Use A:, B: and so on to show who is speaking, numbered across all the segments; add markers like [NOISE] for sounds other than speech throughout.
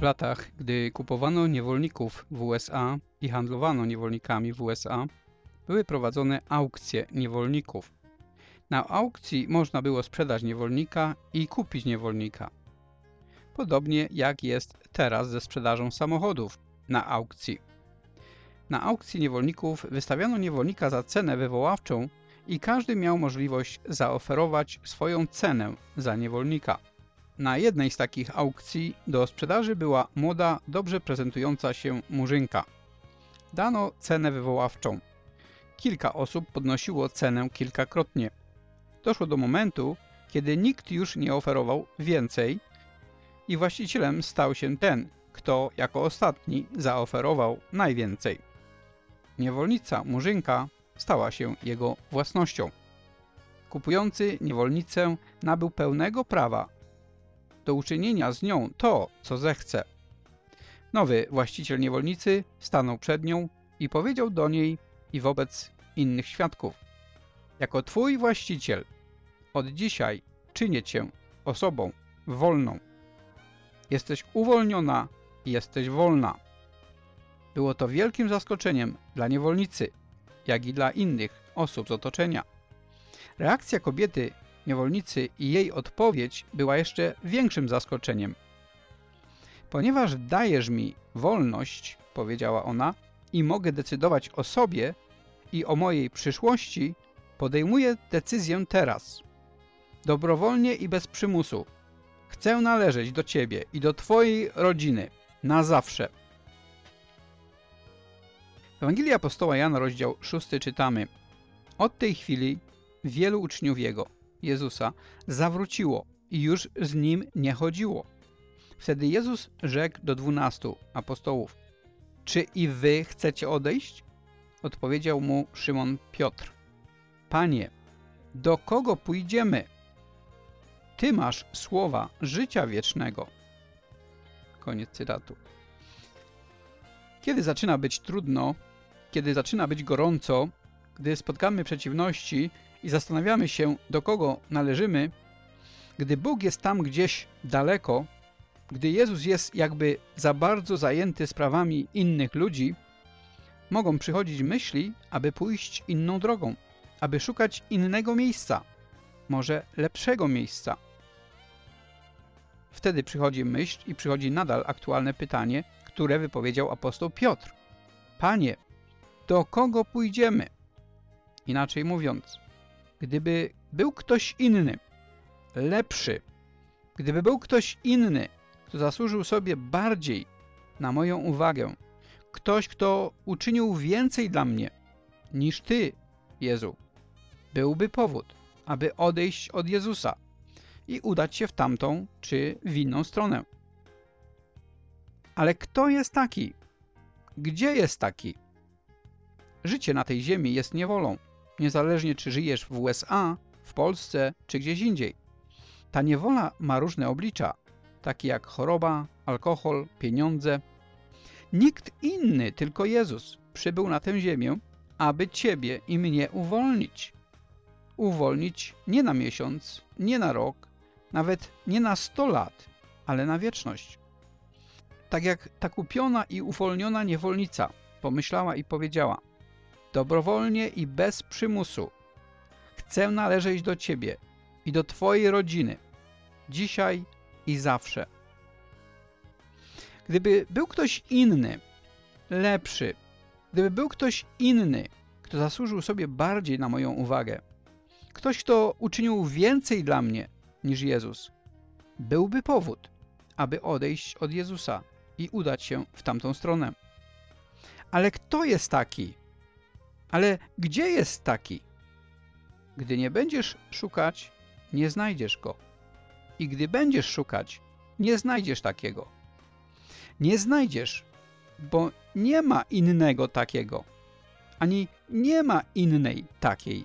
A: W latach, gdy kupowano niewolników w USA i handlowano niewolnikami w USA, były prowadzone aukcje niewolników. Na aukcji można było sprzedać niewolnika i kupić niewolnika. Podobnie jak jest teraz ze sprzedażą samochodów na aukcji. Na aukcji niewolników wystawiano niewolnika za cenę wywoławczą i każdy miał możliwość zaoferować swoją cenę za niewolnika. Na jednej z takich aukcji do sprzedaży była młoda, dobrze prezentująca się murzynka. Dano cenę wywoławczą. Kilka osób podnosiło cenę kilkakrotnie. Doszło do momentu, kiedy nikt już nie oferował więcej i właścicielem stał się ten, kto jako ostatni zaoferował najwięcej. Niewolnica murzynka stała się jego własnością. Kupujący niewolnicę nabył pełnego prawa do uczynienia z nią to, co zechce. Nowy właściciel niewolnicy stanął przed nią i powiedział do niej i wobec innych świadków Jako twój właściciel od dzisiaj czynię cię osobą wolną. Jesteś uwolniona i jesteś wolna. Było to wielkim zaskoczeniem dla niewolnicy, jak i dla innych osób z otoczenia. Reakcja kobiety niewolnicy i jej odpowiedź była jeszcze większym zaskoczeniem. Ponieważ dajesz mi wolność, powiedziała ona, i mogę decydować o sobie i o mojej przyszłości, podejmuję decyzję teraz. Dobrowolnie i bez przymusu. Chcę należeć do Ciebie i do Twojej rodziny na zawsze. W Apostoła Jana, rozdział 6 czytamy Od tej chwili wielu uczniów Jego, Jezusa, zawróciło i już z Nim nie chodziło. Wtedy Jezus rzekł do dwunastu apostołów Czy i wy chcecie odejść? Odpowiedział mu Szymon Piotr Panie, do kogo pójdziemy? Ty masz słowa życia wiecznego. Koniec cytatu. Kiedy zaczyna być trudno, kiedy zaczyna być gorąco, gdy spotkamy przeciwności i zastanawiamy się, do kogo należymy, gdy Bóg jest tam gdzieś daleko, gdy Jezus jest jakby za bardzo zajęty sprawami innych ludzi, mogą przychodzić myśli, aby pójść inną drogą, aby szukać innego miejsca, może lepszego miejsca. Wtedy przychodzi myśl i przychodzi nadal aktualne pytanie, które wypowiedział apostoł Piotr. Panie, do kogo pójdziemy? Inaczej mówiąc, gdyby był ktoś inny, lepszy, gdyby był ktoś inny, kto zasłużył sobie bardziej na moją uwagę, ktoś, kto uczynił więcej dla mnie niż Ty, Jezu, byłby powód, aby odejść od Jezusa i udać się w tamtą czy w inną stronę. Ale kto jest taki? Gdzie jest taki? Życie na tej ziemi jest niewolą, niezależnie czy żyjesz w USA, w Polsce czy gdzieś indziej. Ta niewola ma różne oblicza, takie jak choroba, alkohol, pieniądze. Nikt inny, tylko Jezus, przybył na tę ziemię, aby Ciebie i mnie uwolnić. Uwolnić nie na miesiąc, nie na rok, nawet nie na 100 lat, ale na wieczność. Tak jak ta kupiona i uwolniona niewolnica pomyślała i powiedziała Dobrowolnie i bez przymusu chcę należeć do Ciebie i do Twojej rodziny, dzisiaj i zawsze. Gdyby był ktoś inny, lepszy, gdyby był ktoś inny, kto zasłużył sobie bardziej na moją uwagę, ktoś, kto uczynił więcej dla mnie niż Jezus, byłby powód, aby odejść od Jezusa i udać się w tamtą stronę. Ale kto jest taki? Ale gdzie jest taki? Gdy nie będziesz szukać, nie znajdziesz go. I gdy będziesz szukać, nie znajdziesz takiego. Nie znajdziesz, bo nie ma innego takiego, ani nie ma innej takiej.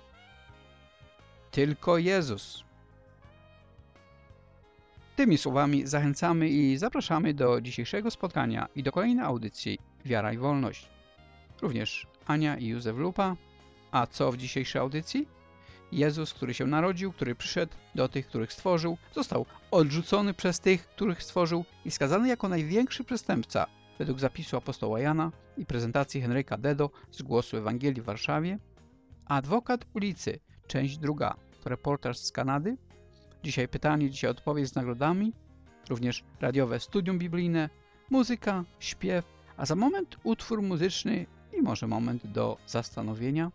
A: Tylko Jezus. Tymi słowami zachęcamy i zapraszamy do dzisiejszego spotkania i do kolejnej audycji Wiara i Wolność. Również Ania i Józef Lupa. A co w dzisiejszej audycji? Jezus, który się narodził, który przyszedł do tych, których stworzył, został odrzucony przez tych, których stworzył i skazany jako największy przestępca według zapisu apostoła Jana i prezentacji Henryka Dedo z Głosu Ewangelii w Warszawie. Adwokat ulicy, część druga, to reportaż z Kanady. Dzisiaj pytanie, dzisiaj odpowiedź z nagrodami, również radiowe studium biblijne, muzyka, śpiew, a za moment utwór muzyczny i może moment do zastanowienia.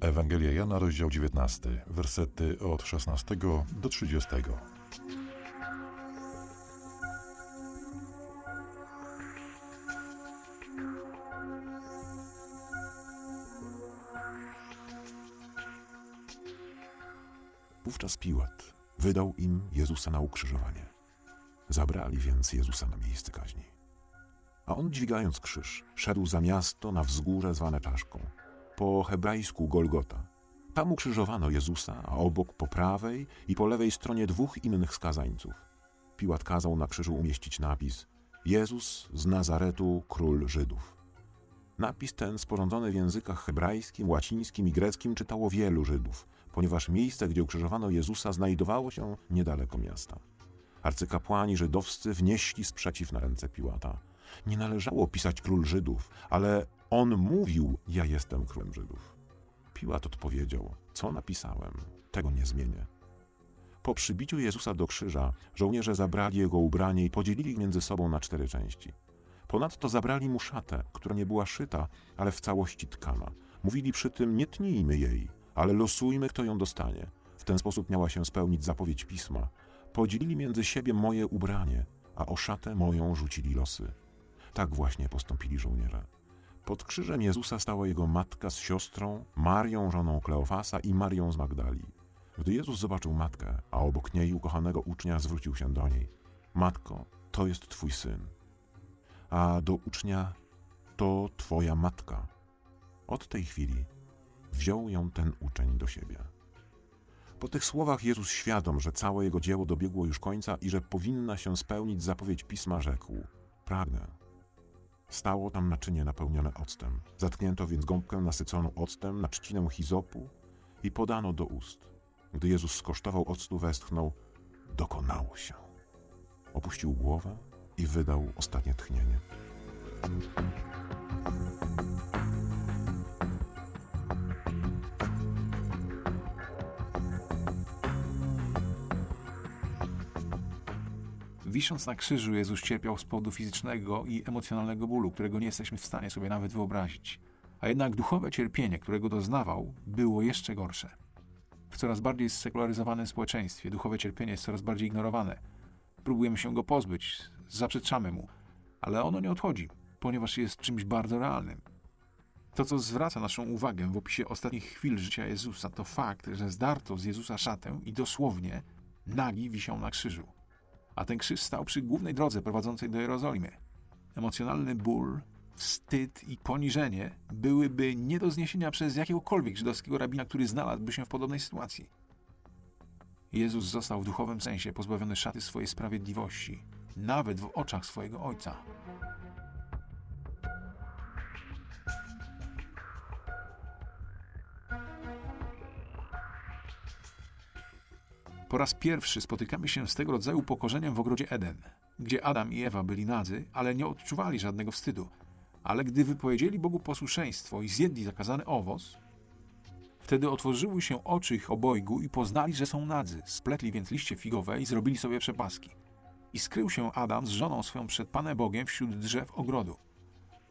B: Ewangelia Jana, rozdział 19, wersety od 16 do 30. Wówczas Piłat wydał im Jezusa na ukrzyżowanie. Zabrali więc Jezusa na miejsce kaźni. A on, dźwigając krzyż, szedł za miasto na wzgórze zwane czaszką, po hebrajsku Golgota. Tam ukrzyżowano Jezusa, a obok po prawej i po lewej stronie dwóch innych skazańców. Piłat kazał na krzyżu umieścić napis Jezus z Nazaretu, król Żydów. Napis ten, sporządzony w językach hebrajskim, łacińskim i greckim, czytało wielu Żydów, ponieważ miejsce, gdzie ukrzyżowano Jezusa, znajdowało się niedaleko miasta. Arcykapłani żydowscy wnieśli sprzeciw na ręce Piłata. Nie należało pisać król Żydów, ale on mówił: Ja jestem królem Żydów. Piłat odpowiedział: Co napisałem, tego nie zmienię. Po przybiciu Jezusa do krzyża żołnierze zabrali jego ubranie i podzielili między sobą na cztery części. Ponadto zabrali mu szatę, która nie była szyta, ale w całości tkana. Mówili przy tym: Nie tnijmy jej, ale losujmy, kto ją dostanie. W ten sposób miała się spełnić zapowiedź pisma. Podzielili między siebie moje ubranie, a o szatę moją rzucili losy. Tak właśnie postąpili żołnierze. Pod krzyżem Jezusa stała jego matka z siostrą, Marią, żoną Kleofasa i Marią z Magdali. Gdy Jezus zobaczył matkę, a obok niej ukochanego ucznia, zwrócił się do niej: Matko, to jest twój syn. A do ucznia: To twoja matka. Od tej chwili wziął ją ten uczeń do siebie. Po tych słowach Jezus świadom, że całe jego dzieło dobiegło już końca i że powinna się spełnić zapowiedź pisma, rzekł: Pragnę. Stało tam naczynie napełnione octem. Zatknięto więc gąbkę nasyconą octem na trzcinę hizopu i podano do ust. Gdy Jezus skosztował octu, westchnął: Dokonało się. Opuścił głowę i wydał ostatnie tchnienie.
C: Wisząc na krzyżu, Jezus cierpiał z powodu fizycznego i emocjonalnego bólu, którego nie jesteśmy w stanie sobie nawet wyobrazić. A jednak duchowe cierpienie, którego doznawał, było jeszcze gorsze. W coraz bardziej sekularyzowanym społeczeństwie duchowe cierpienie jest coraz bardziej ignorowane. Próbujemy się go pozbyć, zaprzeczamy mu, ale ono nie odchodzi, ponieważ jest czymś bardzo realnym. To, co zwraca naszą uwagę w opisie ostatnich chwil życia Jezusa, to fakt, że zdarto z Jezusa szatę i dosłownie nagi wisiał na krzyżu. A ten krzyż stał przy głównej drodze prowadzącej do Jerozolimy. Emocjonalny ból, wstyd i poniżenie byłyby nie do zniesienia przez jakiegokolwiek żydowskiego rabina, który znalazłby się w podobnej sytuacji. Jezus został w duchowym sensie pozbawiony szaty swojej sprawiedliwości, nawet w oczach swojego Ojca. Po raz pierwszy spotykamy się z tego rodzaju pokorzeniem w ogrodzie Eden, gdzie Adam i Ewa byli nadzy, ale nie odczuwali żadnego wstydu. Ale gdy wypowiedzieli Bogu posłuszeństwo i zjedli zakazany owoc, wtedy otworzyły się oczy ich obojgu i poznali, że są nadzy. Spletli więc liście figowe i zrobili sobie przepaski. I skrył się Adam z żoną swoją przed Panem Bogiem wśród drzew ogrodu.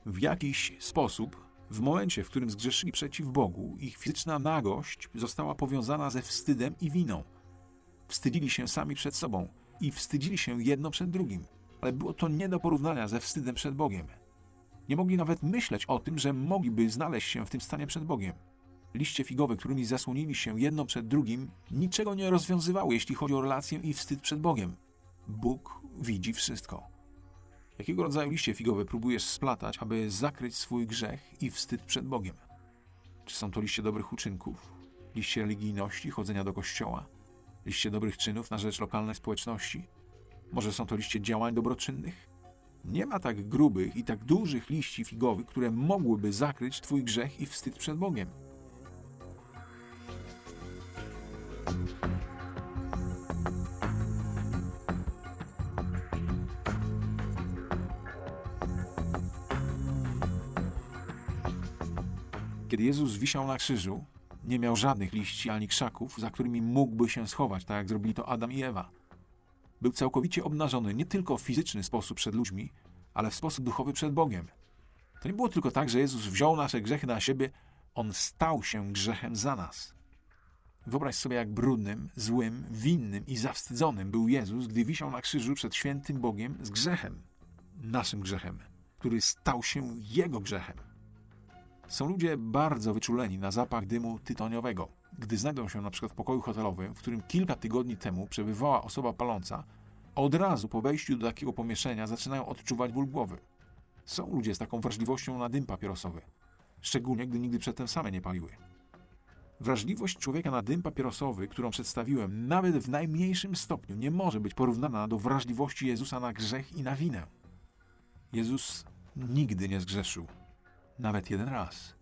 C: W jakiś sposób, w momencie, w którym zgrzeszyli przeciw Bogu, ich fizyczna nagość została powiązana ze wstydem i winą. Wstydzili się sami przed sobą i wstydzili się jedno przed drugim, ale było to nie do porównania ze wstydem przed Bogiem. Nie mogli nawet myśleć o tym, że mogliby znaleźć się w tym stanie przed Bogiem. Liście figowe, którymi zasłonili się jedno przed drugim, niczego nie rozwiązywały, jeśli chodzi o relację i wstyd przed Bogiem. Bóg widzi wszystko. Jakiego rodzaju liście figowe próbujesz splatać, aby zakryć swój grzech i wstyd przed Bogiem? Czy są to liście dobrych uczynków, liście religijności, chodzenia do kościoła, liście dobrych czynów na rzecz lokalnej społeczności? Może są to liście działań dobroczynnych? Nie ma tak grubych i tak dużych liści figowych, które mogłyby zakryć Twój grzech i wstyd przed Bogiem. Kiedy Jezus wisiał na krzyżu, nie miał żadnych liści ani krzaków, za którymi mógłby się schować, tak jak zrobili to Adam i Ewa. Był całkowicie obnażony nie tylko w fizyczny sposób przed ludźmi, ale w sposób duchowy przed Bogiem. To nie było tylko tak, że Jezus wziął nasze grzechy na siebie, on stał się grzechem za nas. Wyobraź sobie, jak brudnym, złym, winnym i zawstydzonym był Jezus, gdy wisiał na krzyżu przed świętym Bogiem z grzechem, naszym grzechem, który stał się Jego grzechem. Są ludzie bardzo wyczuleni na zapach dymu tytoniowego. Gdy znajdą się na przykład w pokoju hotelowym, w którym kilka tygodni temu przebywała osoba paląca, od razu po wejściu do takiego pomieszczenia zaczynają odczuwać ból głowy. Są ludzie z taką wrażliwością na dym papierosowy, szczególnie gdy nigdy przedtem same nie paliły. Wrażliwość człowieka na dym papierosowy, którą przedstawiłem, nawet w najmniejszym stopniu nie może być porównana do wrażliwości Jezusa na grzech i na winę. Jezus nigdy nie zgrzeszył, nawet jeden raz.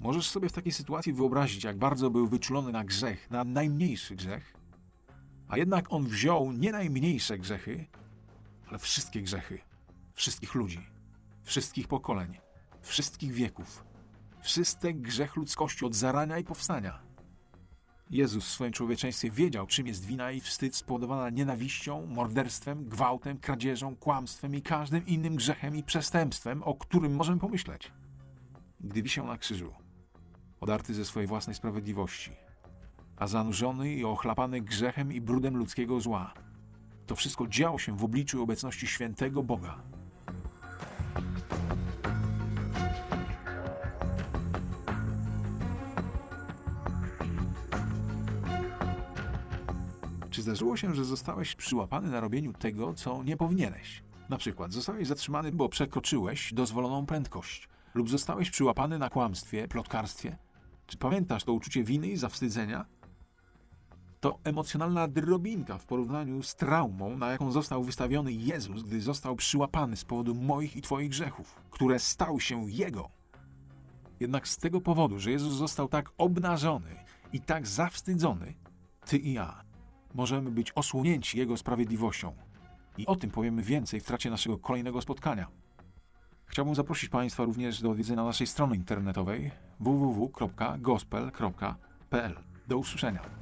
C: Możesz sobie w takiej sytuacji wyobrazić, jak bardzo był wyczulony na grzech, na najmniejszy grzech, a jednak on wziął nie najmniejsze grzechy, ale wszystkie grzechy wszystkich ludzi, wszystkich pokoleń, wszystkich wieków, wszystek grzech ludzkości od zarania i powstania. Jezus w swoim człowieczeństwie wiedział, czym jest wina i wstyd spowodowana nienawiścią, morderstwem, gwałtem, kradzieżą, kłamstwem i każdym innym grzechem i przestępstwem, o którym możemy pomyśleć. Gdy wisiał na krzyżu, odarty ze swojej własnej sprawiedliwości, a zanurzony i ochlapany grzechem i brudem ludzkiego zła, to wszystko działo się w obliczu obecności świętego Boga. Czy zdarzyło się, że zostałeś przyłapany na robieniu tego, co nie powinieneś? Na przykład zostałeś zatrzymany, bo przekroczyłeś dozwoloną prędkość, lub zostałeś przyłapany na kłamstwie, plotkarstwie? Czy pamiętasz to uczucie winy i zawstydzenia? To emocjonalna drobinka w porównaniu z traumą, na jaką został wystawiony Jezus, gdy został przyłapany z powodu moich i Twoich grzechów, które stały się Jego. Jednak z tego powodu, że Jezus został tak obnażony i tak zawstydzony, Ty i ja możemy być osłonięci Jego sprawiedliwością. I o tym powiemy więcej w trakcie naszego kolejnego spotkania. Chciałbym zaprosić Państwa również do odwiedzenia naszej strony internetowej www.gospel.pl. Do usłyszenia.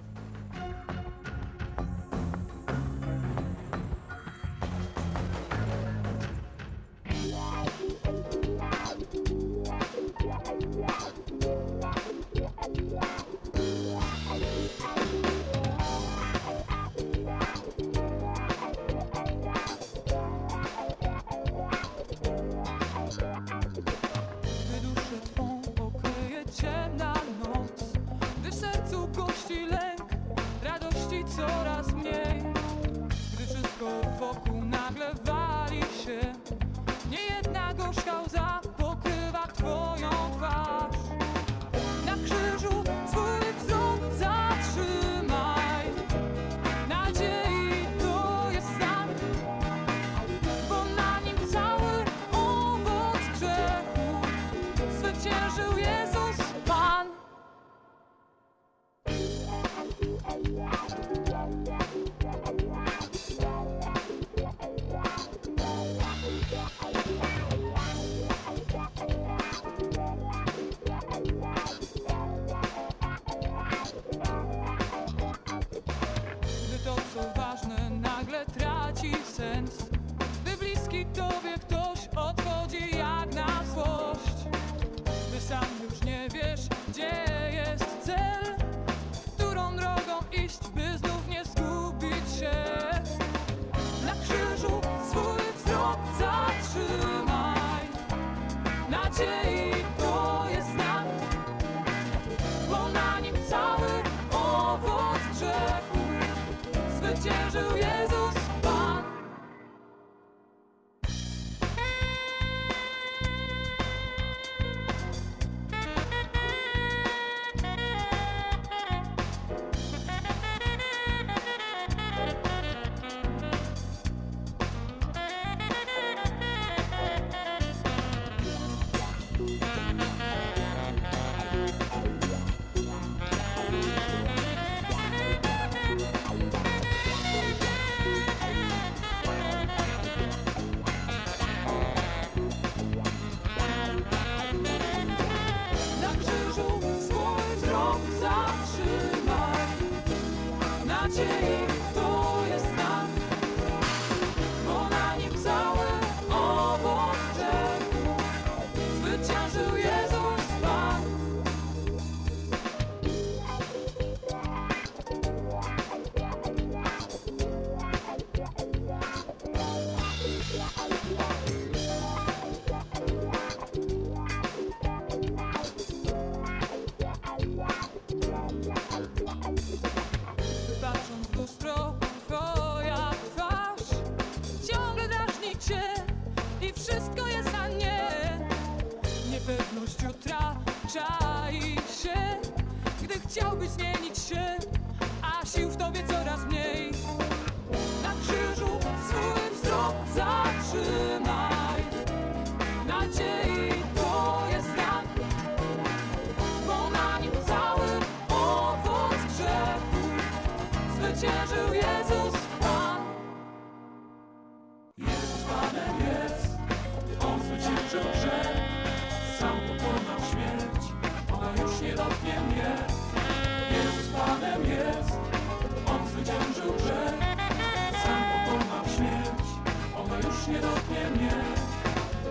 D: nie
E: dotknie mnie.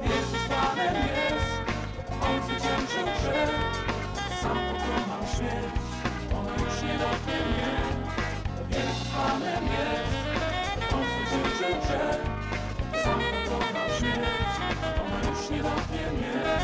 E: Jezus Panem jest, On zwyciężył grzech, sam pokonał śmierć. Ona już nie dotknie mnie. Jezus Panem jest, On zwyciężył grzech, sam pokonał śmierć. Ona już nie dotknie mnie.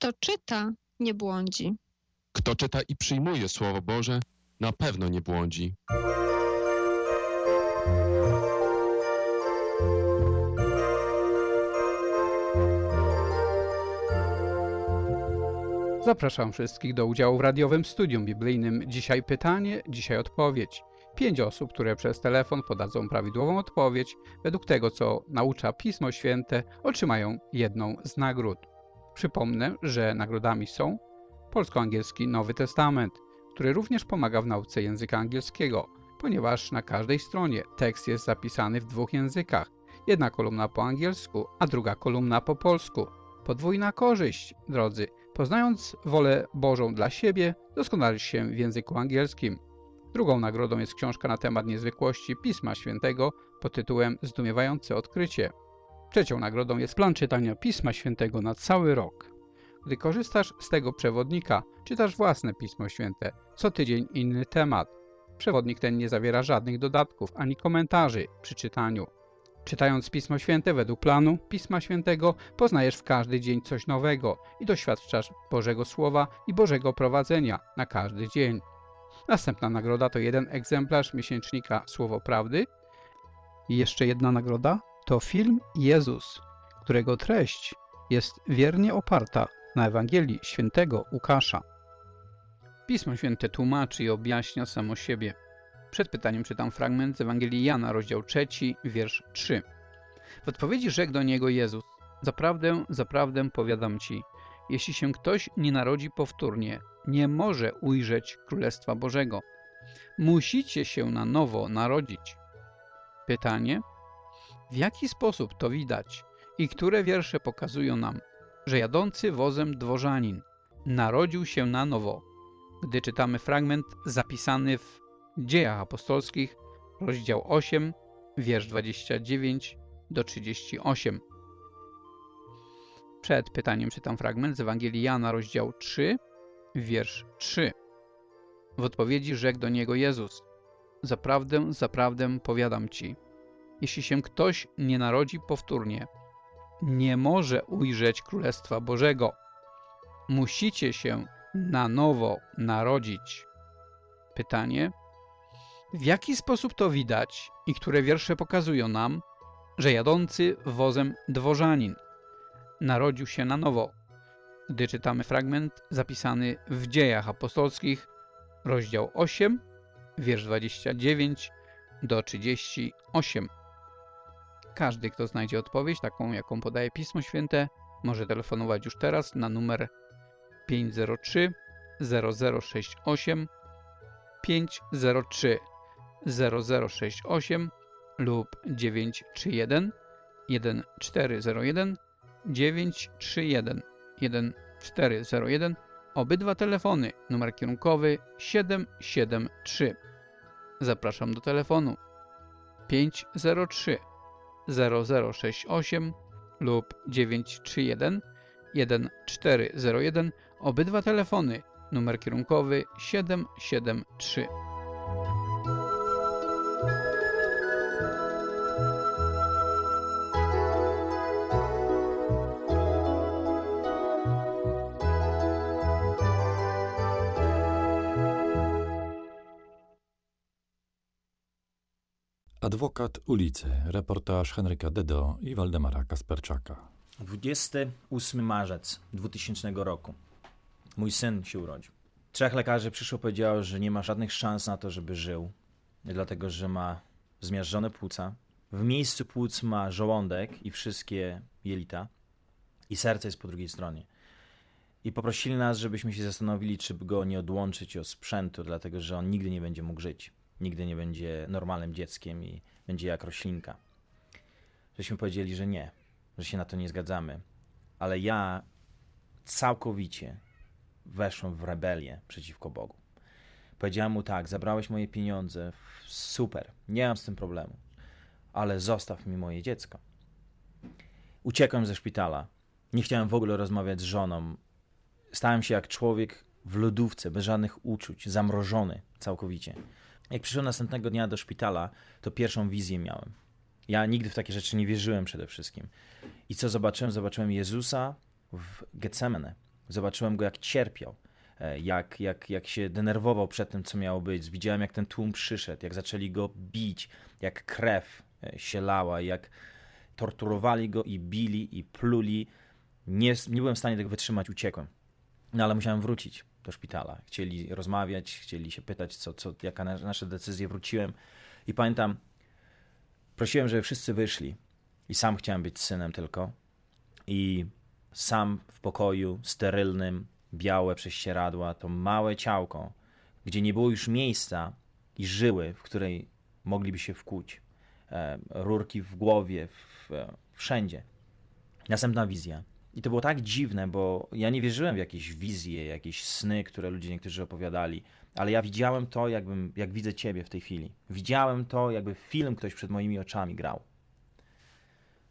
F: Kto
G: czyta, nie błądzi.
H: Kto czyta i przyjmuje Słowo Boże, na pewno nie błądzi.
A: Zapraszam wszystkich do udziału w radiowym studium biblijnym. Dzisiaj pytanie, dzisiaj odpowiedź. Pięć osób, które przez telefon podadzą prawidłową odpowiedź, według tego co naucza Pismo Święte, otrzymają jedną z nagród. Przypomnę, że nagrodami są polsko-angielski Nowy Testament, który również pomaga w nauce języka angielskiego, ponieważ na każdej stronie tekst jest zapisany w dwóch językach. Jedna kolumna po angielsku, a druga kolumna po polsku. Podwójna korzyść, drodzy. Poznając wolę Bożą dla siebie, doskonalisz się w języku angielskim. Drugą nagrodą jest książka na temat niezwykłości Pisma Świętego pod tytułem Zdumiewające odkrycie. Trzecią nagrodą jest plan czytania Pisma Świętego na cały rok. Gdy korzystasz z tego przewodnika, czytasz własne Pismo Święte, co tydzień inny temat. Przewodnik ten nie zawiera żadnych dodatków ani komentarzy przy czytaniu. Czytając Pismo Święte według planu Pisma Świętego, poznajesz w każdy dzień coś nowego i doświadczasz Bożego Słowa i Bożego prowadzenia na każdy dzień. Następna nagroda to jeden egzemplarz miesięcznika Słowo Prawdy. I jeszcze jedna nagroda to film Jezus, którego treść jest wiernie oparta na Ewangelii świętego Łukasza. Pismo Święte tłumaczy i objaśnia samo siebie. Przed pytaniem czytam fragment z Ewangelii Jana, rozdział 3, wiersz 3. W odpowiedzi rzekł do niego Jezus: Zaprawdę, zaprawdę powiadam ci, jeśli się ktoś nie narodzi powtórnie, nie może ujrzeć Królestwa Bożego. Musicie się na nowo narodzić. Pytanie: w jaki sposób to widać i które wiersze pokazują nam, że jadący wozem dworzanin narodził się na nowo, gdy czytamy fragment zapisany w Dziejach Apostolskich, rozdział 8, wiersz 29 do 38. Przed pytaniem czytam fragment z Ewangelii Jana, rozdział 3, wiersz 3. W odpowiedzi rzekł do niego Jezus: Zaprawdę, zaprawdę powiadam ci, jeśli się ktoś nie narodzi powtórnie, nie może ujrzeć Królestwa Bożego. Musicie się na nowo narodzić. Pytanie: w jaki sposób to widać i które wiersze pokazują nam, że jadący wozem dworzanin narodził się na nowo, gdy czytamy fragment zapisany w Dziejach Apostolskich, rozdział 8, wiersz 29 do 38. Każdy, kto znajdzie odpowiedź, taką jaką podaje Pismo Święte, może telefonować już teraz na numer 503 0068 503 0068 lub 931 1401 931 1401 obydwa telefony, numer kierunkowy 773. Zapraszam do telefonu 503 0068 lub 931 1401 obydwa telefony, numer kierunkowy 773.
I: Adwokat ulicy. Reportaż Henryka Dedo i Waldemara Kasperczaka.
J: 28 marzec 2000 roku. Mój syn się urodził. Trzech lekarzy przyszło powiedziało, że nie ma żadnych szans na to, żeby żył, dlatego że ma zmiażdżone płuca. W miejscu płuc ma żołądek i wszystkie jelita i serce jest po drugiej stronie. I poprosili nas, żebyśmy się zastanowili, czy go nie odłączyć od sprzętu, dlatego że on nigdy nie będzie mógł żyć. Nigdy nie będzie normalnym dzieckiem i będzie jak roślinka. Żeśmy powiedzieli, że nie, że się na to nie zgadzamy. Ale ja całkowicie weszłem w rebelię przeciwko Bogu. Powiedziałem mu tak, zabrałeś moje pieniądze, super, nie mam z tym problemu, ale zostaw mi moje dziecko. Uciekłem ze szpitala. Nie chciałem w ogóle rozmawiać z żoną. Stałem się jak człowiek w lodówce, bez żadnych uczuć, zamrożony całkowicie. Jak przyszedłem następnego dnia do szpitala, to pierwszą wizję miałem. Ja nigdy w takie rzeczy nie wierzyłem przede wszystkim. I co zobaczyłem? Zobaczyłem Jezusa w Getsemane. Zobaczyłem go, jak cierpiał, e, jak, jak, jak się denerwował przed tym, co miało być. Widziałem, jak ten tłum przyszedł, jak zaczęli go bić, jak krew e, się lała, jak torturowali go i bili i pluli. Nie, nie byłem w stanie tego wytrzymać, uciekłem. No ale musiałem wrócić do szpitala. Chcieli rozmawiać, chcieli się pytać, co, co, jaka nasze decyzje. Wróciłem i pamiętam, prosiłem, żeby wszyscy wyszli. I sam chciałem być synem tylko. I sam w pokoju sterylnym, białe prześcieradła, to małe ciałko, gdzie nie było już miejsca i żyły, w której mogliby się wkuć. e, rurki w głowie, w, e, wszędzie. Następna wizja. I to było tak dziwne, bo ja nie wierzyłem w jakieś wizje, jakieś sny, które ludzie niektórzy opowiadali, ale ja widziałem to, jakbym, jak widzę Ciebie w tej chwili. Widziałem to, jakby film ktoś przed moimi oczami grał.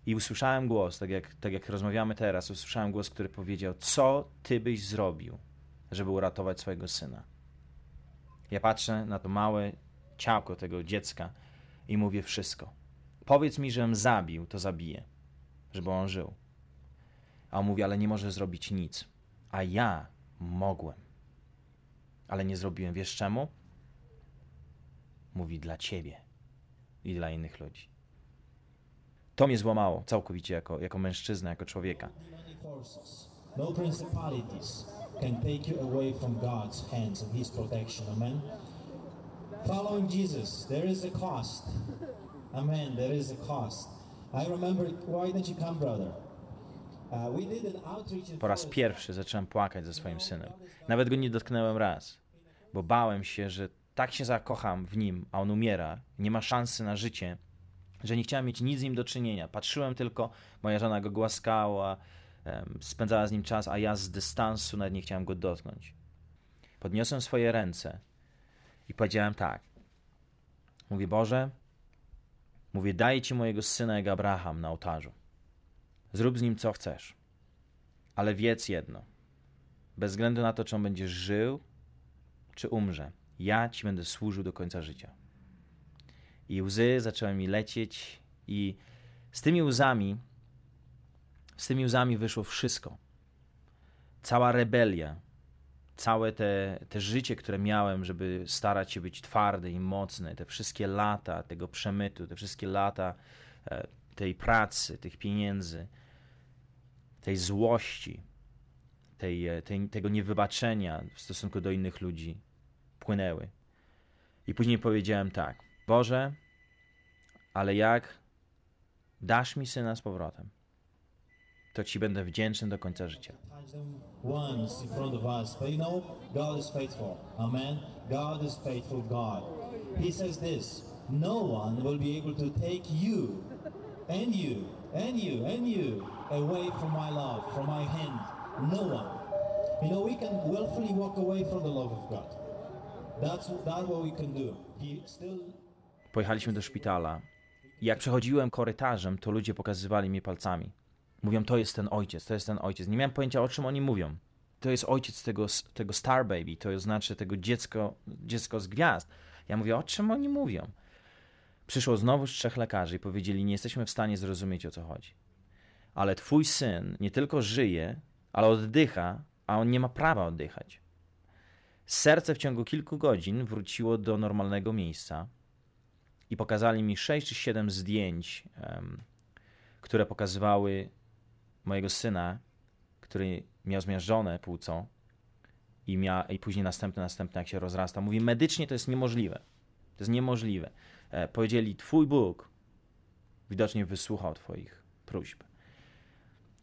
J: I usłyszałem głos, tak jak, tak jak rozmawiamy teraz, usłyszałem głos, który powiedział: Co Ty byś zrobił, żeby uratować swojego syna? Ja patrzę na to małe ciałko tego dziecka i mówię wszystko. Powiedz mi, żebym zabił, to zabiję, żeby on żył. A on mówi, ale nie może zrobić nic. A ja mogłem. Ale nie zrobiłem. Wiesz czemu? Mówi dla ciebie i dla innych ludzi. To mnie złamało całkowicie jako, jako mężczyznę, jako człowieka.
K: No principalities can take you away from God's hands and His protection. Amen. Following Jesus, there is a cost. Amen. There is a cost. I remember. Why don't you come, brother?
J: Po raz pierwszy zacząłem płakać ze swoim synem. Nawet go nie dotknąłem raz, bo bałem się, że tak się zakocham w nim, a on umiera, nie ma szansy na życie, że nie chciałem mieć nic z nim do czynienia. Patrzyłem tylko, moja żona go głaskała, spędzała z nim czas, a ja z dystansu nawet nie chciałem go dotknąć. Podniosłem swoje ręce i powiedziałem tak. Mówię, Boże, mówię, daję Ci mojego syna jak Abraham na ołtarzu. Zrób z nim co chcesz. Ale wiedz jedno. Bez względu na to, czy on będzie żył, czy umrze, ja Ci będę służył do końca życia. I łzy zaczęły mi lecieć, i z tymi łzami, z tymi łzami wyszło wszystko. Cała rebelia, całe te, te życie, które miałem, żeby starać się być twardy i mocny, te wszystkie lata tego przemytu, te wszystkie lata e, tej pracy, tych pieniędzy, tej złości, tej, e, tej, tego niewybaczenia w stosunku do innych ludzi płynęły. I później powiedziałem tak: Boże, ale jak dasz mi syna z powrotem, to ci będę wdzięczny do końca życia.
K: No one will be able to take you and you and you and you away from my love, from my hand. No one. You know, we can willfully walk away from the love of God. That's, that's what we can do. He still
J: Pojechaliśmy do szpitala. Jak przechodziłem korytarzem, to ludzie pokazywali mi palcami. Mówią, to jest ten ojciec, to jest ten ojciec. Nie miałem pojęcia, o czym oni mówią. To jest ojciec tego, tego Star Baby, to znaczy tego dziecko, dziecko z gwiazd. Ja mówię, o czym oni mówią? Przyszło znowu trzech lekarzy i powiedzieli, nie jesteśmy w stanie zrozumieć, o co chodzi. Ale twój syn nie tylko żyje, ale oddycha, a on nie ma prawa oddychać. Serce w ciągu kilku godzin wróciło do normalnego miejsca i pokazali mi 6 czy 7 zdjęć, em, które pokazywały mojego syna, który miał zmiażdżone płuco i, mia, i później następne, następne, jak się rozrasta. Mówi, medycznie to jest niemożliwe. To jest niemożliwe. E, powiedzieli, twój Bóg widocznie wysłuchał twoich próśb.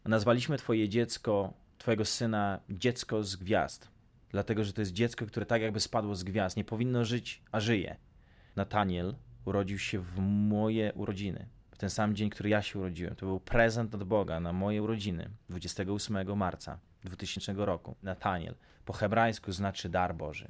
J: Nazwaliśmy twoje dziecko, twojego syna dziecko z gwiazd, dlatego, że to jest dziecko, które tak jakby spadło z gwiazd. Nie powinno żyć, a żyje. Nataniel urodził się w moje urodziny. W ten sam dzień, który ja się urodziłem. To był prezent od Boga na moje urodziny 28 marca 2000 roku. Nataniel. Po hebrajsku znaczy dar Boży.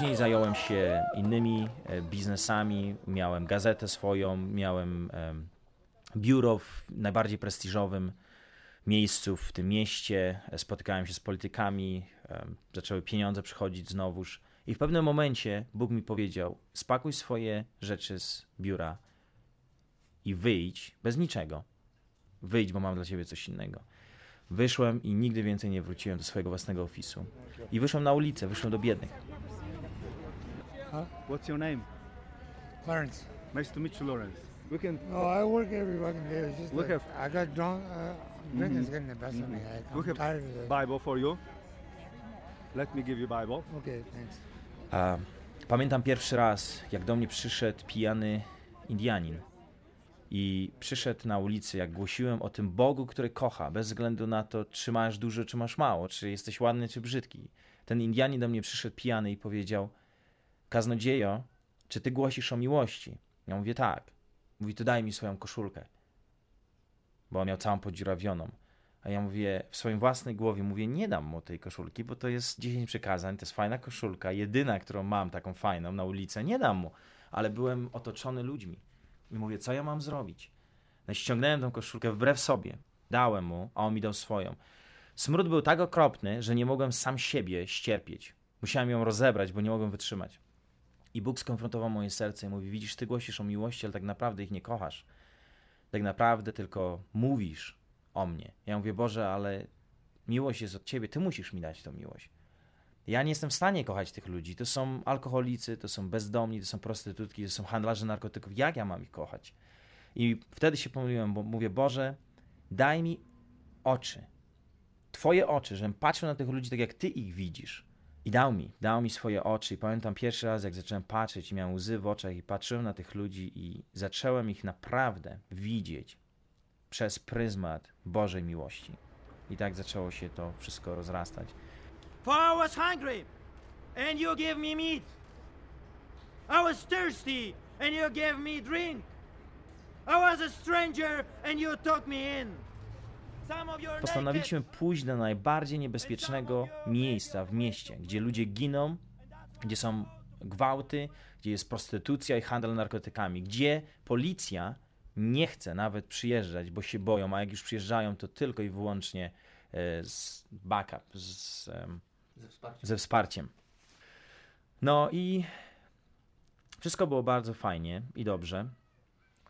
J: Później zająłem się innymi e, biznesami. Miałem gazetę swoją, miałem em, biuro w najbardziej prestiżowym miejscu w tym mieście. E, Spotykałem się z politykami, zaczęły pieniądze przychodzić znowuż. I w pewnym momencie Bóg mi powiedział: Spakuj swoje rzeczy z biura i wyjdź bez niczego. Wyjdź, bo mam dla ciebie coś innego. Wyszłem i nigdy więcej nie wróciłem do swojego własnego ofisu. I wyszłem na ulicę, wyszłem do biednych.
L: What's your name?
M: Clarence.
L: Nice to meet you, Lawrence. We can.
M: No, I work every fucking day. It's just
L: We have-
M: I got drunk. Uh, drinking's getting the best of me. I,
L: We
M: I'm
L: have
M: tired of it.
L: Bible for you. Let me give you Bible.
M: Okay, thanks.
J: A Pamiętam pierwszy raz, jak do mnie przyszedł pijany Indianin. I przyszedł na ulicy, jak głosiłem o tym Bogu, który kocha, bez względu na to, czy masz dużo, czy masz mało, czy jesteś ładny, czy brzydki. Ten Indianin do mnie przyszedł pijany i powiedział: Kaznodziejo, czy ty głosisz o miłości? Ja mówię: Tak. Mówi: To daj mi swoją koszulkę. Bo on miał całą podziurawioną. A ja mówię w swojej własnej głowie, mówię, nie dam mu tej koszulki, bo to jest 10 przykazań, to jest fajna koszulka, jedyna, którą mam taką fajną na ulicy, nie dam mu. Ale byłem otoczony ludźmi. I mówię, co ja mam zrobić? No ściągnąłem tą koszulkę wbrew sobie, dałem mu, a on mi dał swoją. Smród był tak okropny, że nie mogłem sam siebie ścierpieć. Musiałem ją rozebrać, bo nie mogłem wytrzymać. I Bóg skonfrontował moje serce i mówi, widzisz, ty głosisz o miłości, ale tak naprawdę ich nie kochasz. Tak naprawdę tylko mówisz o mnie. Ja mówię, Boże, ale miłość jest od Ciebie, Ty musisz mi dać tą miłość. Ja nie jestem w stanie kochać tych ludzi. To są alkoholicy, to są bezdomni, to są prostytutki, to są handlarze narkotyków. Jak ja mam ich kochać? I wtedy się pomyliłem, bo mówię, Boże, daj mi oczy. Twoje oczy, żebym patrzył na tych ludzi tak, jak Ty ich widzisz. I dał mi, dał mi swoje oczy. I pamiętam pierwszy raz, jak zacząłem patrzeć i miałem łzy w oczach i patrzyłem na tych ludzi i zacząłem ich naprawdę widzieć przez pryzmat Bożej miłości. I tak zaczęło się to wszystko rozrastać.
N: For I was hungry, and you gave me meat. I was thirsty, and you gave me drink. I was a stranger, and you took me in.
J: Postanowiliśmy pójść do najbardziej niebezpiecznego miejsca w mieście, gdzie ludzie giną, gdzie są gwałty, gdzie jest prostytucja i handel narkotykami, gdzie policja nie chce nawet przyjeżdżać, bo się boją, a jak już przyjeżdżają, to tylko i wyłącznie e, z backup, z,
E: Ze wsparciem.
J: ze wsparciem. No i wszystko było bardzo fajnie i dobrze.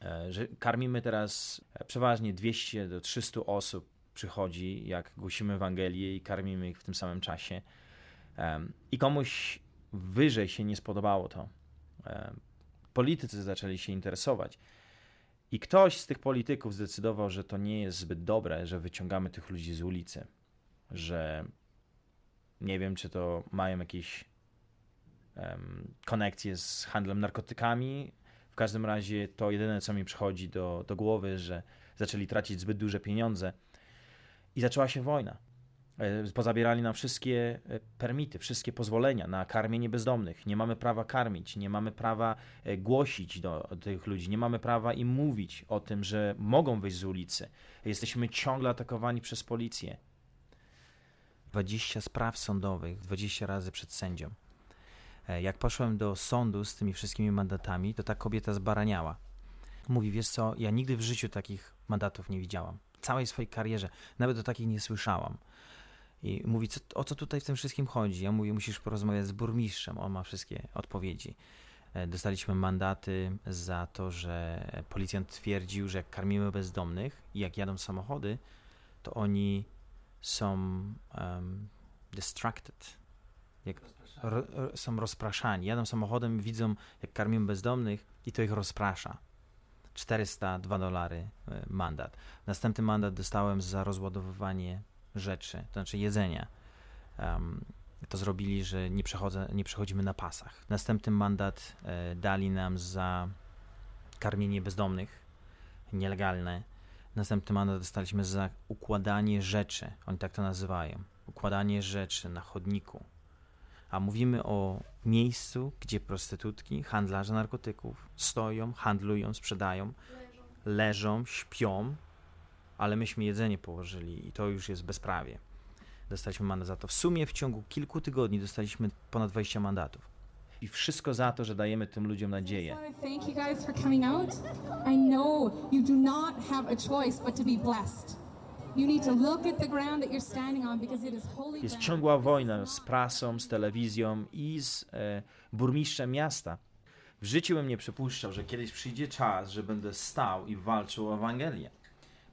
J: E, Że karmimy teraz przeważnie 200 do 300 osób przychodzi, jak głosimy Ewangelię i karmimy ich w tym samym czasie. I komuś wyżej się nie spodobało to. Politycy zaczęli się interesować. I ktoś z tych polityków zdecydował, że to nie jest zbyt dobre, że wyciągamy tych ludzi z ulicy, że nie wiem, czy to mają jakieś em, konekcje z handlem narkotykami. Każdym razie to jedyne, co mi przychodzi do, do głowy, że zaczęli tracić zbyt duże pieniądze i zaczęła się wojna. E, Pozabierali nam wszystkie e, permity, wszystkie pozwolenia na karmienie bezdomnych. Nie mamy prawa karmić, nie mamy prawa e, głosić do tych ludzi, nie mamy prawa im mówić o tym, że mogą wyjść z ulicy. Jesteśmy ciągle atakowani przez policję. 20 spraw sądowych, 20 razy przed sędzią. E, Jak poszłem do sądu z tymi wszystkimi mandatami, to ta kobieta zbaraniała. Mówi, wiesz co, ja nigdy w życiu takich mandatów nie widziałam. W całej swojej karierze. Nawet o takich nie słyszałam. I mówi, co, o co tutaj w tym wszystkim chodzi? Ja mówię, musisz porozmawiać z burmistrzem, on ma wszystkie odpowiedzi. E, Dostaliśmy mandaty za to, że policjant twierdził, że jak karmimy bezdomnych i jak jadą samochody, to oni są um, distracted. Jak są rozpraszani. Jadą samochodem, widzą jak karmimy bezdomnych i to ich rozprasza. 402 dolary e, mandat. Następny mandat dostałem za rozładowywanie rzeczy, to znaczy jedzenia. Em, to zrobili, że nie, nie przechodzimy na pasach. Następny mandat e, dali nam za karmienie bezdomnych, nielegalne. Następny mandat dostaliśmy za układanie rzeczy, oni tak to nazywają. Układanie rzeczy na chodniku. A mówimy o miejscu, gdzie prostytutki, handlarze narkotyków stoją, handlują, sprzedają, leżą, śpią, ale myśmy jedzenie położyli i to już jest bezprawie. Dostaliśmy mandat za to. W sumie w ciągu kilku tygodni dostaliśmy ponad 20 mandatów. I wszystko za to, że dajemy tym ludziom nadzieję.
O: I know you do not.
J: Jest ciągła wojna z prasą, z telewizją i z e, burmistrzem miasta. W życiu bym nie przypuszczał, że kiedyś przyjdzie czas, że będę stał i walczył o Ewangelię.